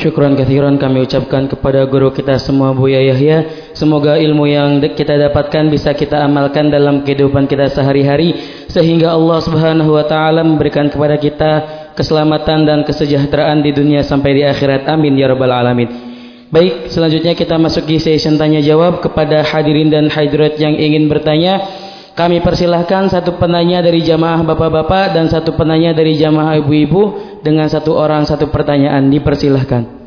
B: Kathiran kami ucapkan kepada guru kita semua Buya Yahya. Semoga ilmu yang kita dapatkan bisa kita amalkan dalam kehidupan kita sehari-hari sehingga Allah Subhanahu wa taala memberikan kepada kita keselamatan dan kesejahteraan di dunia sampai di akhirat. Amin ya rabbal alamin. Baik, selanjutnya kita masuk di session tanya jawab kepada hadirin dan hadirat yang ingin bertanya. Kami persilahkan satu penanya dari jamaah bapak-bapak dan satu penanya dari jamaah ibu-ibu dengan satu orang satu pertanyaan. Dipersilahkan.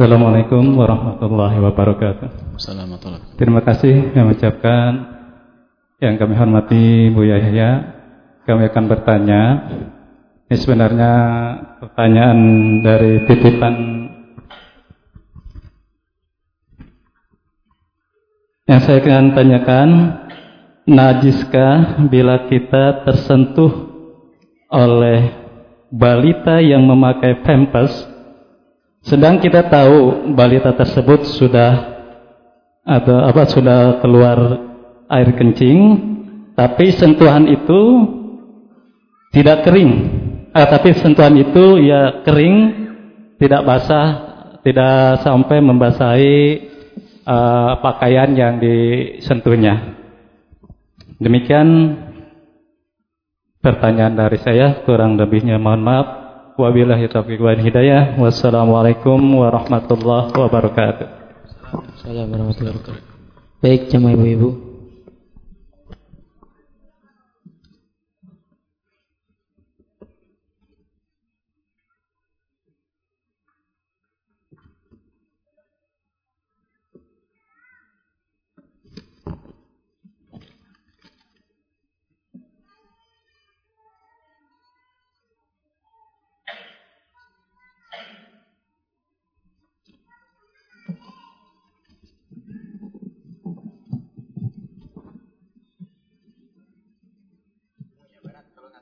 C: Assalamualaikum warahmatullahi wabarakatuh.
A: Assalamualaikum.
C: Terima kasih kami ucapkan yang kami hormati Bu Yahya. Kami akan bertanya. Ini sebenarnya pertanyaan dari titipan yang saya akan tanyakan. Najiskah bila kita tersentuh oleh balita yang memakai pampers sedang kita tahu balita tersebut sudah ada apa sudah keluar air kencing tapi sentuhan itu tidak kering eh, tapi sentuhan itu ya kering tidak basah tidak sampai membasahi uh, pakaian yang disentuhnya Demikian pertanyaan dari saya, kurang lebihnya mohon maaf. Wabillahi taufiq wal hidayah. Wassalamualaikum warahmatullahi wabarakatuh.
B: Assalamualaikum warahmatullahi wabarakatuh. Baik, jamaah ibu-ibu.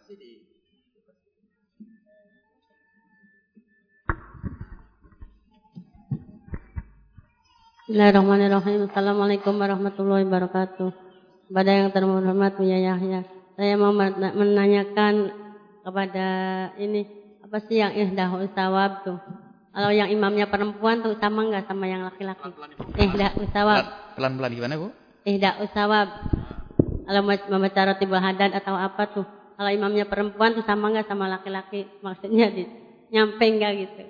D: Bismillahirrahmanirrahim. Assalamualaikum warahmatullahi wabarakatuh. Kepada yang terhormat Buya Yahya, saya mau menanyakan kepada ini apa sih yang ihdah usawab tuh? Kalau yang imamnya perempuan tuh sama nggak sama yang laki-laki? Ihdah usawab.
A: Pelan-pelan gimana bu?
D: Ihdah usawab. Kalau membaca roti hadad atau apa tuh? Kalau imamnya perempuan tuh sama nggak sama laki-laki? Maksudnya di, nyampe nggak gitu?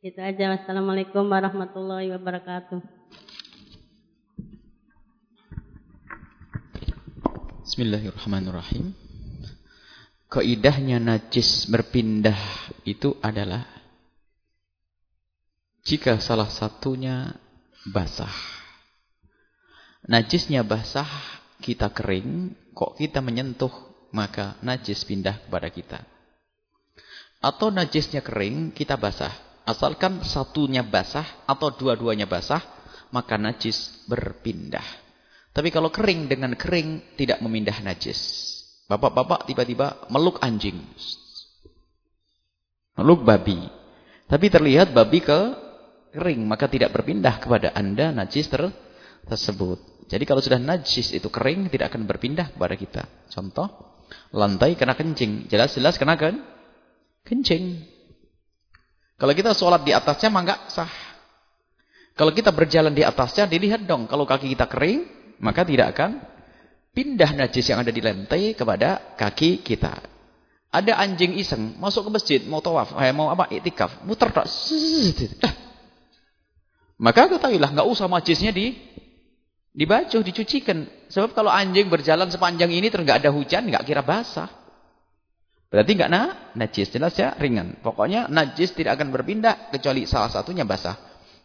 D: Gitu aja. Wassalamualaikum warahmatullahi wabarakatuh.
A: Bismillahirrahmanirrahim. Kaidahnya najis berpindah itu adalah jika salah satunya basah. Najisnya basah, kita kering, kok kita menyentuh, maka najis pindah kepada kita. Atau najisnya kering, kita basah. Asalkan satunya basah atau dua-duanya basah, maka najis berpindah. Tapi kalau kering dengan kering tidak memindah najis. Bapak-bapak tiba-tiba meluk anjing. Meluk babi. Tapi terlihat babi ke kering. Maka tidak berpindah kepada anda najis ter tersebut. Jadi kalau sudah najis itu kering tidak akan berpindah kepada kita. Contoh. Lantai kena kencing. Jelas-jelas kena kan? Kencing. Kalau kita sholat di atasnya maka sah. Kalau kita berjalan di atasnya dilihat dong. Kalau kaki kita kering maka tidak akan pindah najis yang ada di lantai kepada kaki kita. Ada anjing iseng masuk ke masjid mau tawaf, eh, mau apa iktikaf, muter tak. Maka ketahuilah nggak usah najisnya di dibacuh, dicucikan. Sebab kalau anjing berjalan sepanjang ini terus nggak ada hujan, nggak kira basah. Berarti nggak nah, najis jelas ya ringan. Pokoknya najis tidak akan berpindah kecuali salah satunya basah.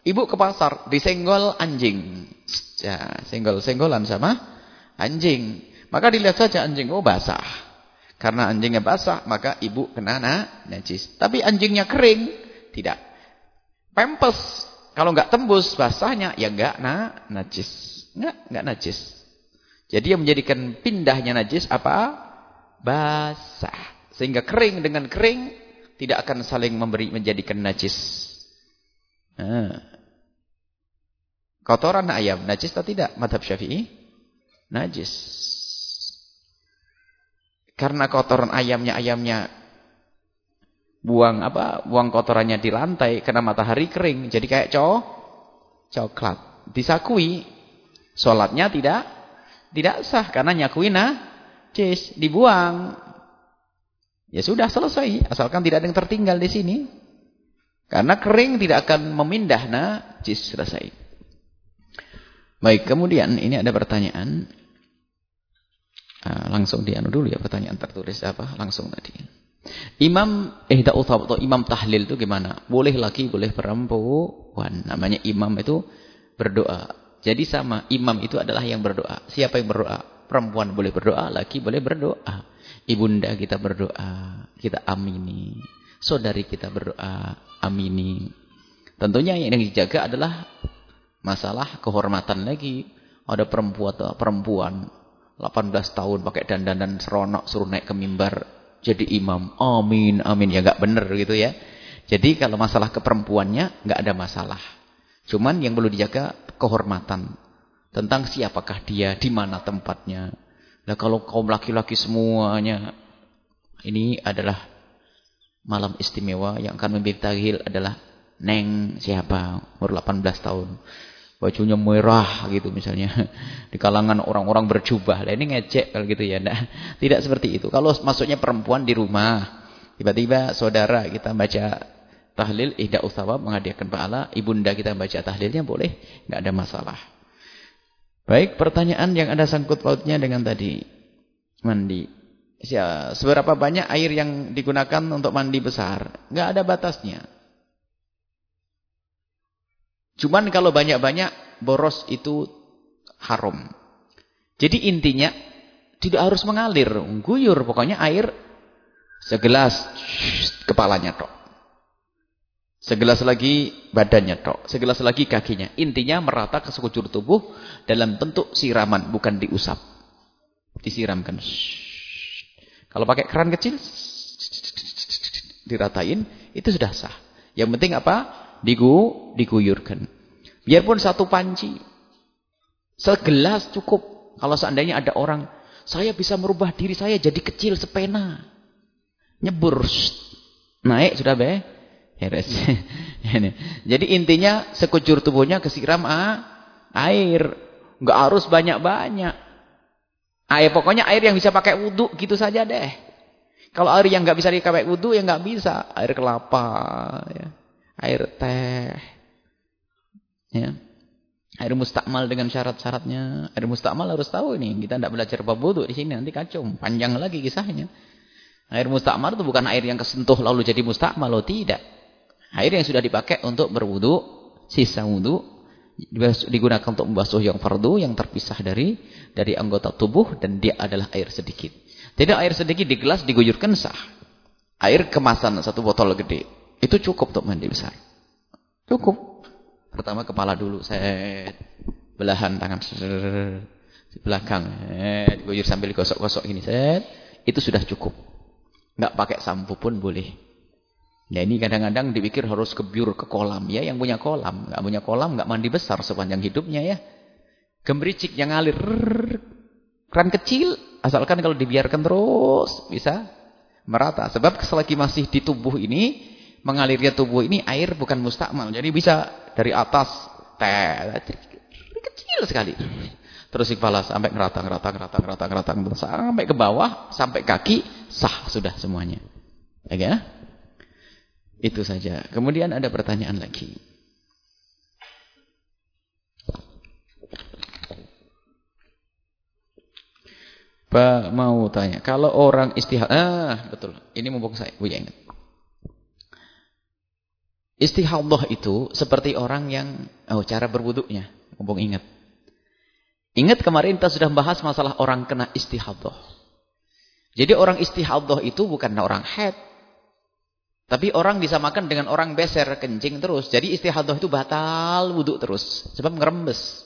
A: Ibu ke pasar disenggol anjing. Ya, senggol-senggolan sama anjing. Maka dilihat saja anjing, oh basah. Karena anjingnya basah, maka ibu kena na, najis. Tapi anjingnya kering, tidak. Pempes, kalau nggak tembus basahnya, ya nggak na, najis. Nggak, nggak najis. Jadi yang menjadikan pindahnya najis apa? Basah. Sehingga kering dengan kering, tidak akan saling memberi menjadikan najis. Nah. Kotoran ayam najis atau tidak? Madhab syafi'i? Najis. Karena kotoran ayamnya, ayamnya buang apa? Buang kotorannya di lantai karena matahari kering. Jadi kayak cow, coklat. Disakui. Sholatnya tidak tidak sah karena nyakui najis. Dibuang. Ya sudah selesai. Asalkan tidak ada yang tertinggal di sini. Karena kering tidak akan memindah najis. Selesai. Baik, kemudian ini ada pertanyaan. Uh, langsung dianu dulu ya pertanyaan tertulis apa? Langsung tadi. Imam ihda atau imam tahlil itu gimana? Boleh laki, boleh perempuan. Namanya imam itu berdoa. Jadi sama, imam itu adalah yang berdoa. Siapa yang berdoa? Perempuan boleh berdoa, laki boleh berdoa. Ibunda kita berdoa, kita amini. Saudari kita berdoa, amini. Tentunya yang dijaga adalah masalah kehormatan lagi. Ada perempuan perempuan 18 tahun pakai dandanan seronok suruh naik ke mimbar jadi imam. Amin, amin. Ya nggak benar gitu ya. Jadi kalau masalah keperempuannya nggak ada masalah. Cuman yang perlu dijaga kehormatan. Tentang siapakah dia, di mana tempatnya. Nah kalau kaum laki-laki semuanya ini adalah malam istimewa yang akan membimbing tahil adalah Neng siapa? Umur 18 tahun. Bajunya merah gitu misalnya. Di kalangan orang-orang berjubah. Lah ini ngecek kalau gitu ya nah, tidak seperti itu. Kalau masuknya perempuan di rumah tiba-tiba saudara kita baca tahlil ihda usawab menghadiahkan pahala. Ibunda kita baca tahlilnya boleh nggak ada masalah. Baik pertanyaan yang ada sangkut pautnya dengan tadi. Mandi. Ya, seberapa banyak air yang digunakan untuk mandi besar? Nggak ada batasnya. Cuman kalau banyak-banyak boros itu haram. Jadi intinya tidak harus mengalir, guyur. Pokoknya air segelas kepalanya tok. Segelas lagi badannya tok, segelas lagi kakinya. Intinya merata ke sekujur tubuh dalam bentuk siraman, bukan diusap. Disiramkan. Kalau pakai keran kecil diratain, itu sudah sah. Yang penting apa? digu diguyurkan. Biarpun satu panci. Segelas cukup. Kalau seandainya ada orang, saya bisa merubah diri saya jadi kecil sepena. Nyebur. Naik sudah be. Heres. jadi intinya sekujur tubuhnya kesiram ah, air. Enggak harus banyak-banyak. Air pokoknya air yang bisa pakai wudhu gitu saja deh. Kalau air yang nggak bisa dipakai wudhu ya nggak bisa. Air kelapa ya air teh. Ya. Air mustakmal dengan syarat-syaratnya. Air mustakmal harus tahu ini. Kita tidak belajar bab wudu di sini nanti kacau. Panjang lagi kisahnya. Air mustakmal itu bukan air yang kesentuh lalu jadi mustakmal loh, tidak. Air yang sudah dipakai untuk berwudu, sisa wudu digunakan untuk membasuh yang fardu yang terpisah dari dari anggota tubuh dan dia adalah air sedikit. Tidak air sedikit di gelas diguyurkan sah. Air kemasan satu botol gede itu cukup untuk mandi besar. Cukup. Pertama kepala dulu, set. Belahan tangan di belakang, set. Guyur sambil gosok-gosok ini, set. Itu sudah cukup. Enggak pakai sampo pun boleh. Ya ini kadang-kadang dipikir harus kebiur ke kolam. Ya yang punya kolam. Enggak punya kolam, enggak mandi besar sepanjang hidupnya ya. Gembricik yang ngalir. Keran kecil. Asalkan kalau dibiarkan terus bisa merata. Sebab selagi masih di tubuh ini mengalirnya tubuh ini air bukan mustakmal. Jadi bisa dari atas kecil sekali. Terus kepala sampai ngerata ngerata ngerata ngerata ngerata sampai ke bawah sampai kaki sah sudah semuanya. Ya kan? Itu saja. Kemudian ada pertanyaan lagi. Pak mau tanya, kalau orang istihad, ah betul, ini mumpung saya, Bu ya ingat. Istihadah itu seperti orang yang, oh cara berwuduknya, mumpung ingat. Ingat kemarin kita sudah bahas masalah orang kena istihadah. Jadi orang istihadah itu bukan orang head. Tapi orang disamakan dengan orang beser, kencing terus. Jadi istihadah itu batal wuduk terus. Sebab ngerembes.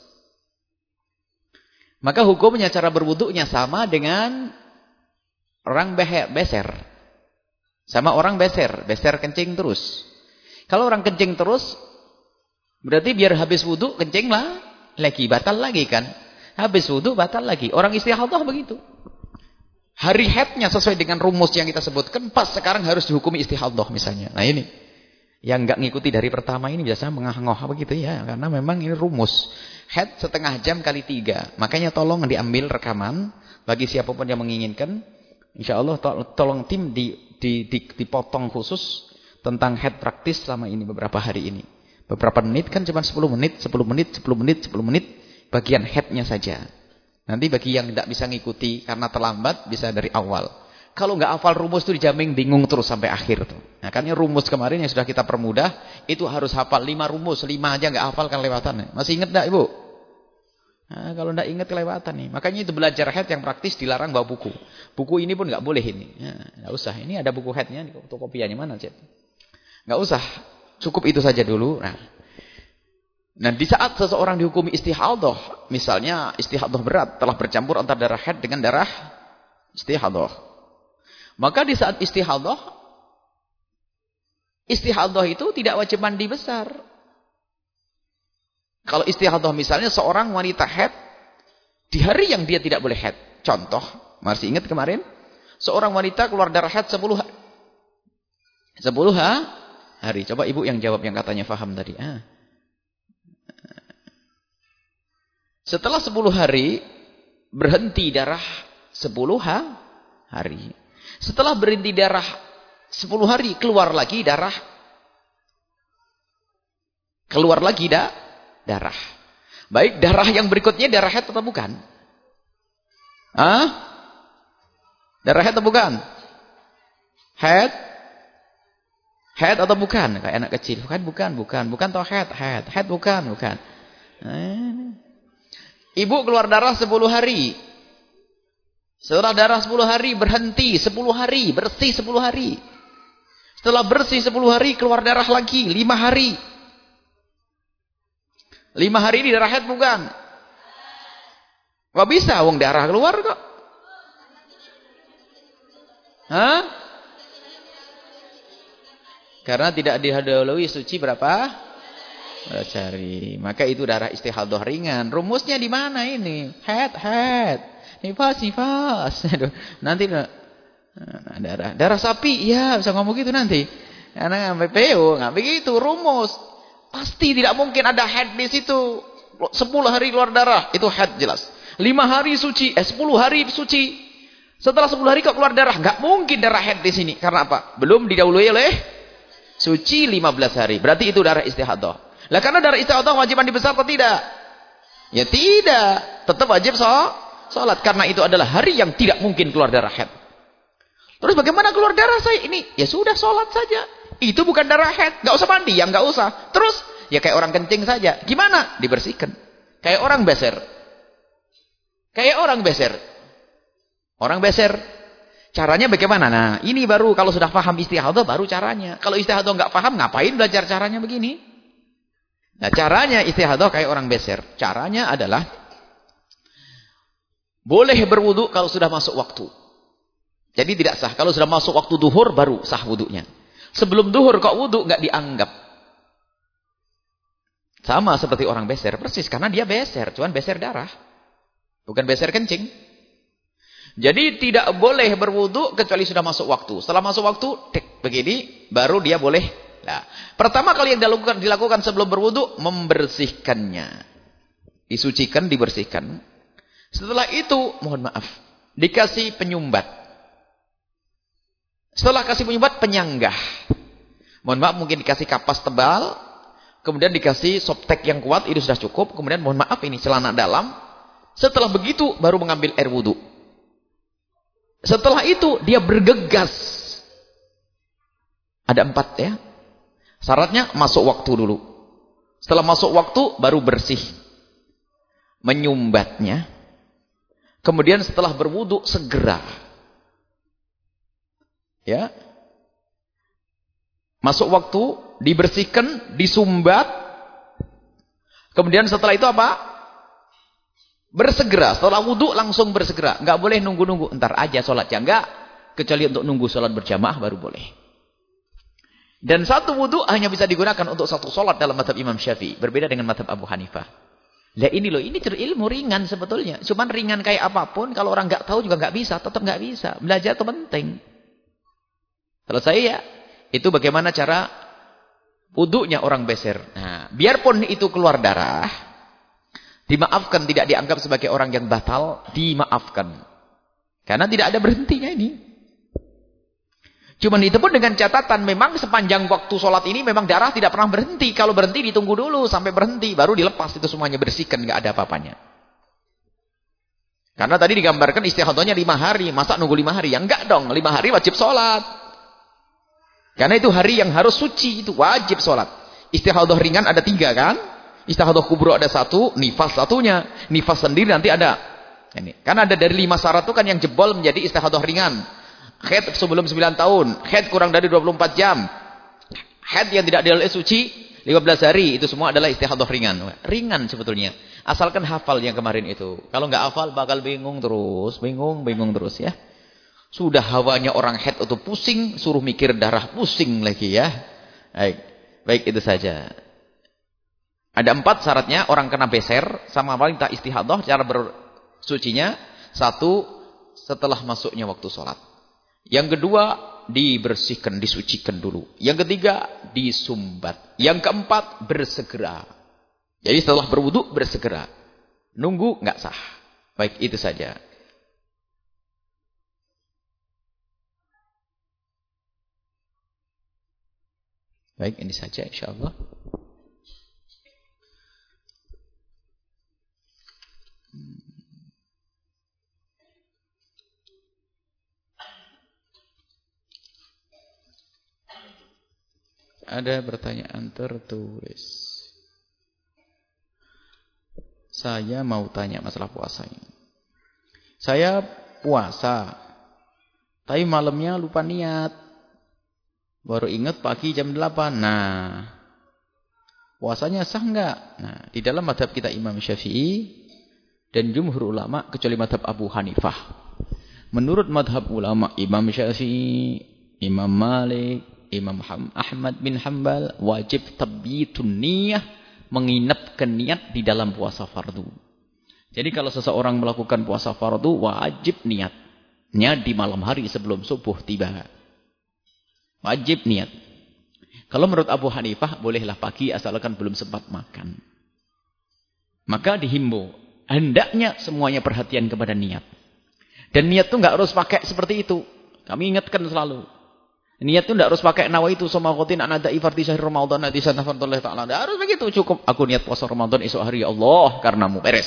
A: Maka hukumnya cara berwuduknya sama dengan orang beser. Sama orang beser, beser kencing terus. Kalau orang kencing terus, berarti biar habis wudhu kencing lah lagi, batal lagi kan. Habis wudhu batal lagi. Orang istihadah begitu. Hari headnya sesuai dengan rumus yang kita sebutkan, pas sekarang harus dihukumi istihadah misalnya. Nah ini, yang nggak ngikuti dari pertama ini biasanya mengah-ngoh begitu ya, karena memang ini rumus. Head setengah jam kali tiga. Makanya tolong diambil rekaman bagi siapa pun yang menginginkan. Insya Allah tolong tim di, di, di, dipotong khusus tentang head praktis selama ini beberapa hari ini. Beberapa menit kan cuma 10 menit, 10 menit, 10 menit, 10 menit bagian headnya saja. Nanti bagi yang tidak bisa ngikuti karena terlambat bisa dari awal. kalau nggak hafal rumus itu dijamin bingung terus sampai akhir tuh. Nah, kan rumus kemarin yang sudah kita permudah itu harus hafal lima rumus, lima aja nggak hafal kan lewatan. Masih ingat nggak Ibu? Nah, kalau nggak ingat kelewatan nih. Makanya itu belajar head yang praktis dilarang bawa buku. Buku ini pun nggak boleh ini. Ya, nggak usah. Ini ada buku headnya, fotokopiannya mana, Cep? Nggak usah. Cukup itu saja dulu. Nah, Nah, di saat seseorang dihukumi istihadah, misalnya istihadah berat telah bercampur antara darah head dengan darah istihadah. Maka di saat istihadah, istihadah itu tidak wajib mandi besar. Kalau istihadah misalnya seorang wanita head, di hari yang dia tidak boleh head. Contoh, masih ingat kemarin? Seorang wanita keluar darah head 10 hari. 10 hari. Coba ibu yang jawab yang katanya faham tadi. Ah. Setelah 10 hari, berhenti darah 10 hari. Setelah berhenti darah 10 hari keluar lagi darah. Keluar lagi dah darah. Baik, darah yang berikutnya darah head atau bukan? Ah? Darah head atau bukan? Head? Head atau bukan? Kayak anak kecil. Bukan, bukan, bukan. Bukan atau head? Head. Head bukan, bukan. Eh. Ibu keluar darah 10 hari. Setelah darah 10 hari berhenti 10 hari, bersih 10 hari. Setelah bersih 10 hari keluar darah lagi 5 hari. 5 hari ini darah head bukan? Gak bisa wong darah keluar kok. Hah? Karena tidak dihadului suci berapa? Cari. Maka itu darah istihadah ringan. Rumusnya di mana ini? Head, head. Nifas, nifas. nanti nah, darah darah sapi, ya bisa ngomong gitu nanti. Karena PPO nggak begitu rumus. Pasti tidak mungkin ada head di situ. 10 hari keluar darah, itu head jelas. 5 hari suci, eh 10 hari suci. Setelah 10 hari kok keluar darah, nggak mungkin darah head di sini. Karena apa? Belum didahului oleh suci 15 hari. Berarti itu darah istihadah. Lah karena darah istihadah wajib mandi besar atau tidak? Ya tidak. Tetap wajib so Salat karena itu adalah hari yang tidak mungkin keluar darah head. Terus bagaimana keluar darah saya ini? Ya sudah salat saja. Itu bukan darah head. Gak usah mandi, yang gak usah. Terus ya kayak orang kencing saja. Gimana? Dibersihkan. Kayak orang beser. Kayak orang beser. Orang beser. Caranya bagaimana? Nah, ini baru kalau sudah paham istihadah baru caranya. Kalau istihadah nggak paham, ngapain belajar caranya begini? Nah, caranya istihadah kayak orang beser. Caranya adalah boleh berwudu kalau sudah masuk waktu. Jadi tidak sah. Kalau sudah masuk waktu duhur baru sah wudunya. Sebelum duhur kok wudu nggak dianggap. Sama seperti orang beser. Persis karena dia beser. Cuman beser darah. Bukan beser kencing. Jadi tidak boleh berwudu kecuali sudah masuk waktu. Setelah masuk waktu, tek, begini, baru dia boleh. Nah, pertama kali yang dilakukan, dilakukan sebelum berwudu, membersihkannya. Disucikan, dibersihkan. Setelah itu, mohon maaf, dikasih penyumbat. Setelah kasih penyumbat, penyanggah. Mohon maaf, mungkin dikasih kapas tebal, kemudian dikasih softtek yang kuat, itu sudah cukup. Kemudian mohon maaf, ini celana dalam. Setelah begitu, baru mengambil air wudhu. Setelah itu, dia bergegas. Ada empat ya. Syaratnya masuk waktu dulu. Setelah masuk waktu, baru bersih. Menyumbatnya. Kemudian setelah berwudu segera. Ya. Masuk waktu, dibersihkan, disumbat. Kemudian setelah itu apa? Bersegera. Setelah wudu langsung bersegera. Enggak boleh nunggu-nunggu. Entar aja sholatnya. Enggak. Kecuali untuk nunggu sholat berjamaah baru boleh. Dan satu wudu hanya bisa digunakan untuk satu sholat dalam madhab Imam Syafi'i. Berbeda dengan madhab Abu Hanifah. Lah ini loh, ini ilmu ringan sebetulnya. Cuman ringan kayak apa pun, kalau orang nggak tahu juga nggak bisa, tetap nggak bisa. Belajar itu penting. Selesai ya. Itu bagaimana cara wudhunya orang beser. Nah, biarpun itu keluar darah, dimaafkan tidak dianggap sebagai orang yang batal, dimaafkan. Karena tidak ada berhentinya ini. Cuman itu pun dengan catatan memang sepanjang waktu sholat ini memang darah tidak pernah berhenti. Kalau berhenti ditunggu dulu sampai berhenti. Baru dilepas itu semuanya bersihkan. nggak ada apa-apanya. Karena tadi digambarkan istihadahnya lima hari. Masa nunggu lima hari? Ya enggak dong. Lima hari wajib sholat. Karena itu hari yang harus suci. Itu wajib sholat. Istihadah ringan ada tiga kan? Istihadah kubro ada satu. Nifas satunya. Nifas sendiri nanti ada. Ini. Karena ada dari lima syarat itu kan yang jebol menjadi istihadah ringan. Head sebelum sembilan tahun. Head kurang dari 24 jam. Head yang tidak dilalui suci 15 hari. Itu semua adalah istihadah ringan. Ringan sebetulnya. Asalkan hafal yang kemarin itu. Kalau nggak hafal bakal bingung terus, bingung, bingung terus ya. Sudah hawanya orang head itu pusing, suruh mikir darah pusing lagi ya. Baik, baik itu saja. Ada empat syaratnya orang kena beser sama paling tak istihadah cara bersucinya. Satu, setelah masuknya waktu sholat. Yang kedua, dibersihkan, disucikan dulu. Yang ketiga, disumbat. Yang keempat, bersegera. Jadi setelah berwudu bersegera. Nunggu nggak sah. Baik itu saja. Baik ini saja insyaallah. Ada pertanyaan tertulis. Saya mau tanya masalah puasa ini. Saya puasa, tapi malamnya lupa niat. Baru ingat pagi jam 8. Nah, puasanya sah enggak? Nah, di dalam madhab kita Imam Syafi'i dan jumhur ulama kecuali madhab Abu Hanifah. Menurut madhab ulama Imam Syafi'i, Imam Malik, Imam Ahmad bin Hambal wajib tabbitun niyah menginapkan niat di dalam puasa fardu. Jadi kalau seseorang melakukan puasa fardu, wajib niatnya di malam hari sebelum subuh tiba. Wajib niat. Kalau menurut Abu Hanifah, bolehlah pagi asalkan belum sempat makan. Maka dihimbau, hendaknya semuanya perhatian kepada niat. Dan niat itu nggak harus pakai seperti itu. Kami ingatkan selalu. Niat itu tidak harus pakai nawa itu sama khotin anada ifarti syahir Ramadan nanti sana fardullah taala. Tidak harus begitu, cukup aku niat puasa Ramadan esok hari ya Allah karenamu beres.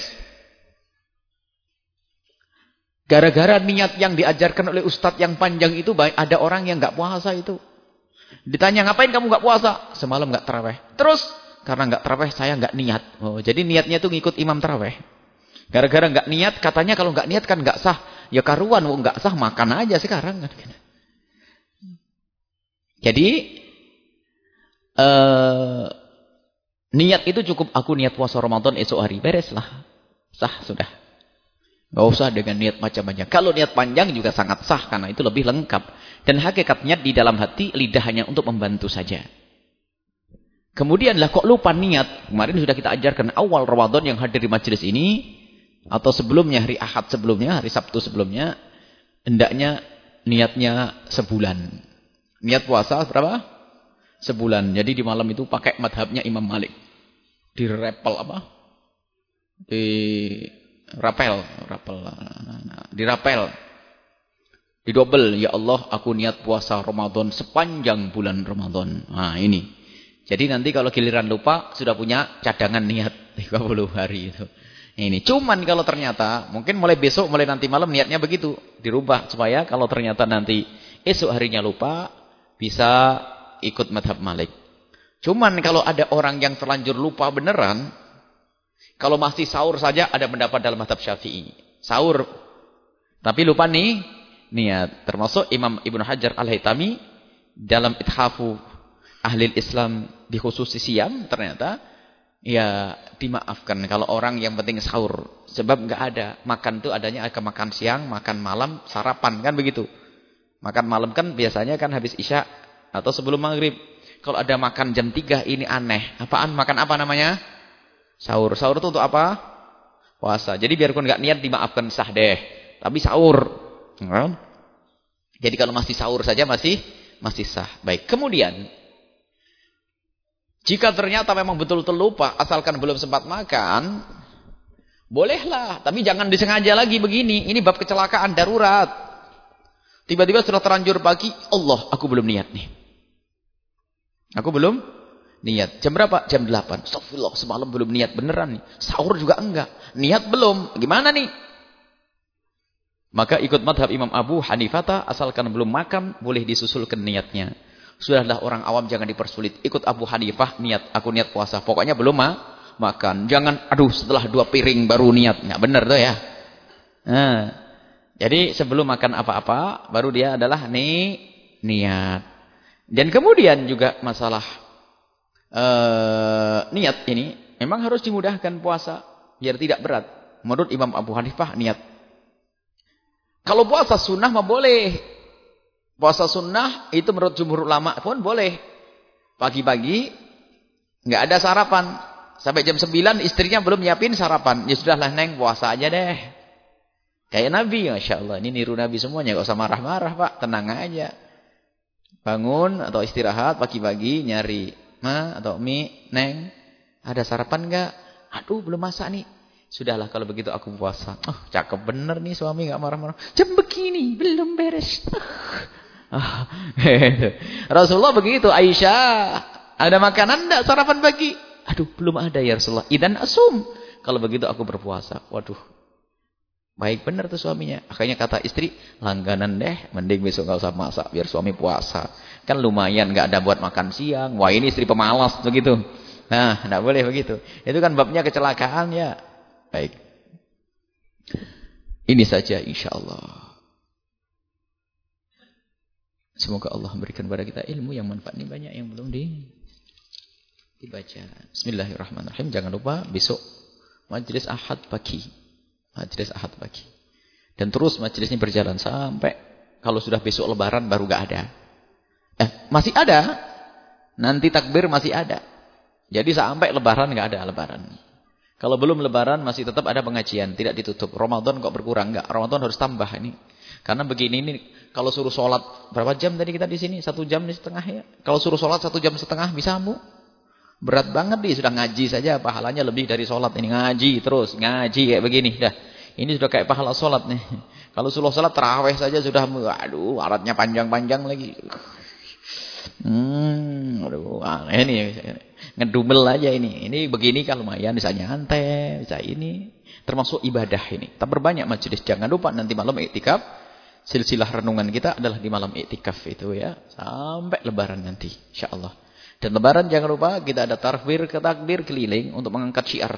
A: Gara-gara niat yang diajarkan oleh ustadz yang panjang itu ada orang yang nggak puasa itu. Ditanya ngapain kamu nggak puasa? Semalam nggak teraweh. Terus karena nggak teraweh saya nggak niat. Oh, jadi niatnya itu ngikut imam teraweh. Gara-gara nggak niat katanya kalau nggak niat kan nggak sah. Ya karuan nggak sah makan aja sekarang. Jadi uh, niat itu cukup aku niat puasa Ramadan esok hari bereslah. Sah sudah. Gak usah dengan niat macam-macam. Kalau niat panjang juga sangat sah karena itu lebih lengkap. Dan hakikatnya di dalam hati lidah hanya untuk membantu saja. Kemudian lah kok lupa niat. Kemarin sudah kita ajarkan awal Ramadan yang hadir di majelis ini. Atau sebelumnya hari Ahad sebelumnya, hari Sabtu sebelumnya. Hendaknya niatnya sebulan. Niat puasa berapa? Sebulan. Jadi di malam itu pakai madhabnya Imam Malik. Di repel apa? Di rapel. rapel. Di rapel. Di double. Ya Allah aku niat puasa Ramadan sepanjang bulan Ramadan. Nah ini. Jadi nanti kalau giliran lupa sudah punya cadangan niat 30 hari itu. Ini cuman kalau ternyata mungkin mulai besok mulai nanti malam niatnya begitu dirubah supaya kalau ternyata nanti esok harinya lupa bisa ikut madhab Malik. Cuman kalau ada orang yang terlanjur lupa beneran, kalau masih sahur saja ada pendapat dalam madhab Syafi'i. Sahur, tapi lupa nih niat. Termasuk Imam Ibnu Hajar Al-Haytami dalam Ithafu Ahli Islam di khusus siam ternyata ya dimaafkan kalau orang yang penting sahur sebab nggak ada makan itu adanya akan makan siang, makan malam, sarapan kan begitu. Makan malam kan biasanya kan habis isya atau sebelum maghrib. Kalau ada makan jam 3 ini aneh. Apaan? Makan apa namanya? Sahur. Sahur itu untuk apa? Puasa. Jadi biarpun nggak niat dimaafkan sah deh. Tapi sahur. Kan? Jadi kalau masih sahur saja masih masih sah. Baik. Kemudian jika ternyata memang betul-betul lupa asalkan belum sempat makan, bolehlah, tapi jangan disengaja lagi begini. Ini bab kecelakaan darurat. Tiba-tiba setelah terlanjur pagi, Allah, aku belum niat nih. Aku belum niat. Jam berapa? Jam 8. Astagfirullah, semalam belum niat beneran nih. Sahur juga enggak. Niat belum. Gimana nih? Maka ikut madhab Imam Abu Hanifata asalkan belum makan boleh disusulkan niatnya. Sudahlah orang awam jangan dipersulit. Ikut Abu Hanifah niat aku niat puasa. Pokoknya belum ma makan. Jangan aduh setelah dua piring baru niat. Nggak benar tuh ya. Nah, jadi sebelum makan apa-apa baru dia adalah ni niat. Dan kemudian juga masalah uh, niat ini memang harus dimudahkan puasa biar tidak berat. Menurut Imam Abu Hanifah niat kalau puasa sunnah mah boleh. Puasa sunnah itu menurut jumhur ulama pun boleh. Pagi-pagi nggak ada sarapan. Sampai jam 9 istrinya belum nyiapin sarapan. Ya sudahlah neng puasa aja deh. Kayak Nabi Masya Allah. Ini niru Nabi semuanya. Gak usah marah-marah pak. Tenang aja. Bangun atau istirahat pagi-pagi nyari. Ma atau mie. Neng. Ada sarapan nggak? Aduh belum masak nih. Sudahlah kalau begitu aku puasa. Oh, cakep bener nih suami gak marah-marah. Jam begini belum beres. Ah, Rasulullah begitu. Aisyah, ada makanan enggak sarapan pagi? Aduh, belum ada ya Rasulullah. Idan asum. Kalau begitu aku berpuasa. Waduh. Baik benar tuh suaminya. Akhirnya kata istri, langganan deh. Mending besok gak usah masak biar suami puasa. Kan lumayan gak ada buat makan siang. Wah ini istri pemalas begitu. Nah, enggak boleh begitu. Itu kan babnya kecelakaan ya. Baik. Ini saja insya Allah. Semoga Allah memberikan kepada kita ilmu yang manfaat ini banyak yang belum di, dibaca. Bismillahirrahmanirrahim. Jangan lupa besok majlis ahad pagi. Majlis ahad pagi. Dan terus majlis ini berjalan sampai kalau sudah besok lebaran baru gak ada. Eh, masih ada. Nanti takbir masih ada. Jadi sampai lebaran gak ada lebaran. Kalau belum lebaran masih tetap ada pengajian, tidak ditutup. Ramadan kok berkurang? Enggak, Ramadan harus tambah ini. Karena begini ini, kalau suruh sholat, berapa jam tadi kita di sini? Satu jam di setengah ya. Kalau suruh sholat satu jam setengah, bisa mu? Berat banget nih, sudah ngaji saja, pahalanya lebih dari sholat. Ini ngaji terus, ngaji kayak begini. Dah, ini sudah kayak pahala sholat nih. Kalau suruh sholat terawih saja sudah, aduh, aratnya panjang-panjang lagi. Hmm, aduh, aneh nih. Ngedumel aja ini. Ini begini kan lumayan, bisa nyantai, bisa ini. Termasuk ibadah ini. Tak berbanyak majelis. Jangan lupa nanti malam iktikaf. Silsilah renungan kita adalah di malam iktikaf itu ya. Sampai lebaran nanti. InsyaAllah. Dan lebaran jangan lupa kita ada takbir ke takbir keliling untuk mengangkat syiar.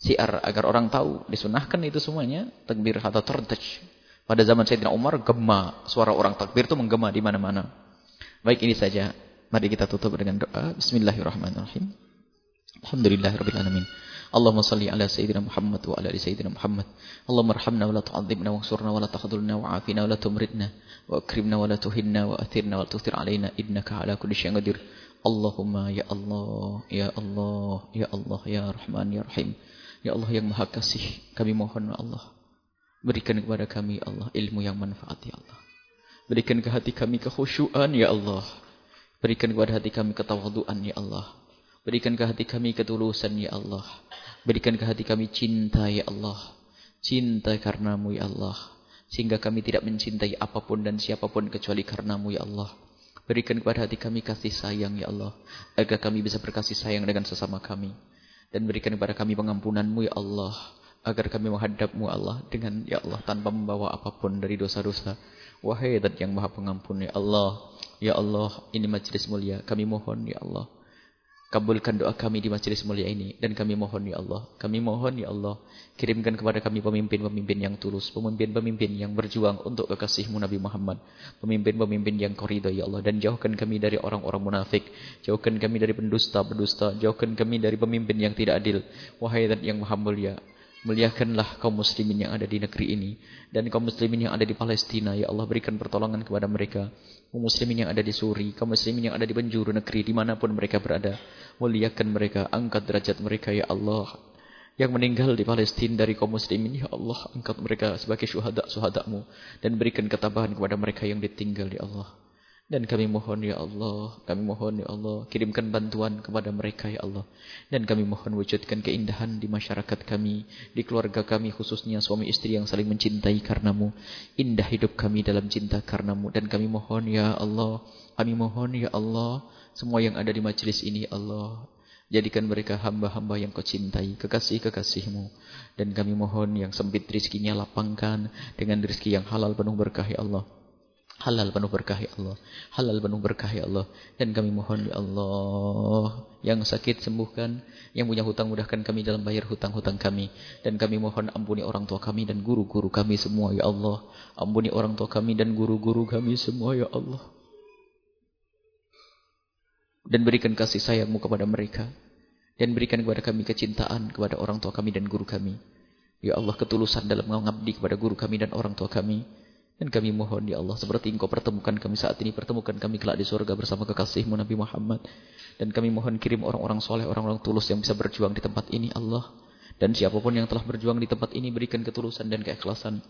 A: Syiar agar orang tahu. Disunahkan itu semuanya. Takbir atau terdaj. Pada zaman Sayyidina Umar gema. Suara orang takbir itu menggema di mana-mana. Baik ini saja. Mari kita tutup dengan doa. Bismillahirrahmanirrahim. Alhamdulillahirrahmanirrahim. Allahumma salli ala Sayyidina Muhammad wa ala ali Sayyidina Muhammad. Allahumma arhamna wa la tu'adzibna wa ansurna wa la takhdulna wa afina wa la tumridna wa akrimna wa la tuhinna wa athirna Allahumma ya Allah, ya Allah, ya Allah, ya Rahman, ya Rahim. Ya Allah yang Maha Kasih, kami mohon ya Allah. Berikan kepada kami ya Allah ilmu yang manfaat ya Allah. Berikan ke hati kami kekhusyuan ya Allah. Berikan kepada hati kami ketawaduan ya Allah. Berikan ke hati kami ketulusan ya Allah. Berikan ke hati kami cinta ya Allah. Cinta karenamu ya Allah. Sehingga kami tidak mencintai apa pun dan siapa pun kecuali karenamu ya Allah. Berikan kepada hati kami kasih sayang ya Allah. Agar kami bisa berkasih sayang dengan sesama kami. Dan berikan kepada kami pengampunanmu ya Allah. Agar kami menghadapmu Allah dengan ya Allah tanpa membawa apa pun dari dosa-dosa. Wahai zat yang maha pengampun ya Allah. Ya Allah, ini majlis mulia. Kami mohon ya Allah. Kabulkan doa kami di majlis mulia ini. Dan kami mohon ya Allah. Kami mohon ya Allah. Kirimkan kepada kami pemimpin-pemimpin yang tulus. Pemimpin-pemimpin yang berjuang untuk kekasihmu Nabi Muhammad. Pemimpin-pemimpin yang korido ya Allah. Dan jauhkan kami dari orang-orang munafik. Jauhkan kami dari pendusta-pendusta. Jauhkan kami dari pemimpin yang tidak adil. Wahai yang maha mulia. Muliakanlah kaum muslimin yang ada di negeri ini. Dan kaum muslimin yang ada di Palestina. Ya Allah berikan pertolongan kepada mereka. Kaum muslimin yang ada di Suri. Kaum muslimin yang ada di penjuru negeri. Dimanapun mereka berada. Muliakan mereka. Angkat derajat mereka ya Allah. Yang meninggal di Palestina dari kaum muslimin. Ya Allah angkat mereka sebagai syuhada-syuhadamu. Dan berikan ketabahan kepada mereka yang ditinggal ya Allah. Dan kami mohon ya Allah, kami mohon ya Allah, kirimkan bantuan kepada mereka ya Allah. Dan kami mohon wujudkan keindahan di masyarakat kami, di keluarga kami khususnya suami istri yang saling mencintai karenamu. Indah hidup kami dalam cinta karenamu. Dan kami mohon ya Allah, kami mohon ya Allah, semua yang ada di majelis ini Allah. Jadikan mereka hamba-hamba yang kau cintai, kekasih-kekasihmu. Dan kami mohon yang sempit rizkinya lapangkan dengan rizki yang halal penuh berkah ya Allah. Halal penuh berkah ya Allah. Halal penuh berkah ya Allah. Dan kami mohon ya Allah. Yang sakit sembuhkan. Yang punya hutang mudahkan kami dalam bayar hutang-hutang kami. Dan kami mohon ampuni orang tua kami dan guru-guru kami semua ya Allah. Ampuni orang tua kami dan guru-guru kami semua ya Allah dan berikan kasih sayangmu kepada mereka dan berikan kepada kami kecintaan kepada orang tua kami dan guru kami ya Allah ketulusan dalam mengabdi kepada guru kami dan orang tua kami dan kami mohon ya Allah seperti engkau pertemukan kami saat ini pertemukan kami kelak di surga bersama kekasihmu Nabi Muhammad. Dan kami mohon kirim orang-orang soleh orang-orang tulus yang bisa berjuang di tempat ini Allah. Dan siapa pun yang telah berjuang di tempat ini berikan ketulusan dan keikhlasan.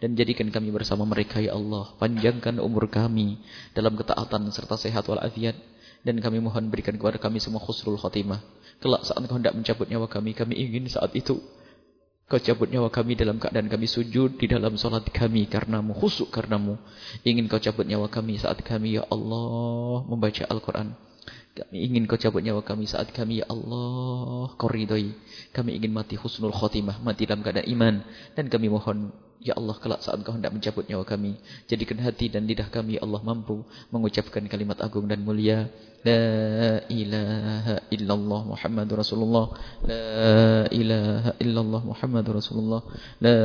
A: Dan jadikan kami bersama mereka ya Allah. Panjangkan umur kami dalam ketaatan serta sehat walafiat. Dan kami mohon berikan kepada kami semua khusrul khotimah. Kelak saat kau hendak mencabut nyawa kami, kami ingin saat itu kau cabut nyawa kami dalam keadaan kami sujud di dalam solat kami karenamu, khusuk karenamu. Ingin kau cabut nyawa kami saat kami, ya Allah, membaca Al-Quran. Kami ingin kau cabut nyawa kami saat kami, ya Allah, kau ridhoi. Kami ingin mati husnul khotimah, mati dalam keadaan iman. Dan kami mohon Ya Allah, kelak saat engkau hendak mencabut nyawa kami, jadikan hati dan lidah kami, ya Allah, mampu mengucapkan kalimat agung dan mulia. La ilaha illallah Muhammadur Rasulullah. La ilaha illallah Muhammadur Rasulullah. La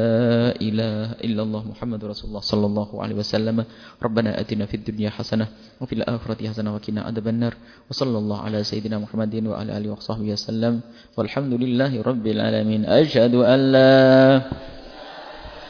A: ilaha illallah Muhammadur Rasulullah sallallahu alaihi wasallam. Rabbana atina fid dunya hasanah wa fil akhirati hasanah wa qina adzabannar. Wa sallallahu ala sayyidina Muhammadin wa ala alihi wa sahbihi wasallam. Walhamdulillahi rabbil alamin. Asyhadu an la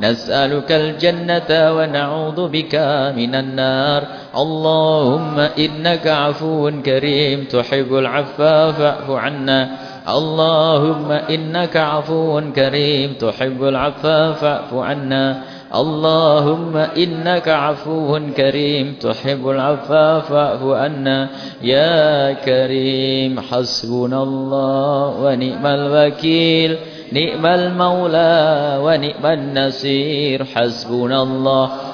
A: نسألك الجنة ونعوذ بك من النار. اللهم إنك عفو كريم تحب العفا فاعف عنا. اللهم إنك عفو كريم تحب العفا فاعف عنا. اللهم إنك عفو كريم تحب العفا فاعف عنا. يا كريم حسبنا الله ونعم الوكيل. نعم المولى ونعم النصير حسبنا الله.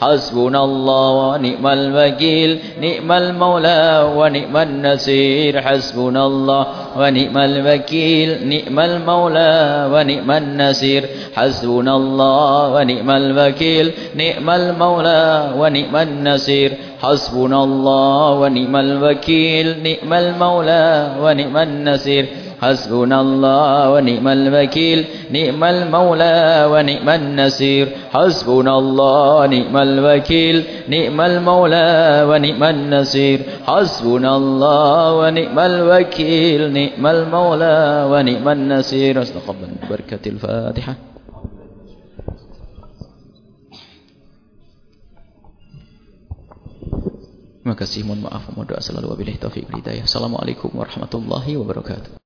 A: حسبنا الله ونعم الوكيل نعم المولى ونعم النصير. حسبنا الله ونعم الوكيل نعم المولى ونعم النصير. حسبنا الله ونعم الوكيل نعم المولى ونعم النصير. حسبنا الله ونعم الوكيل نعم المولى ونعم النصير. حسبنا الله ونعم الوكيل نعم المولى ونعم النصير حسبنا الله ونعم الوكيل نعم المولى ونعم النصير حسبنا الله ونعم الوكيل نعم المولى ونعم النصير استقبل بركة الفاتحة Terima kasih, mohon maaf, mohon doa selalu wabillahi taufiq hidayah. Assalamualaikum warahmatullahi wabarakatuh.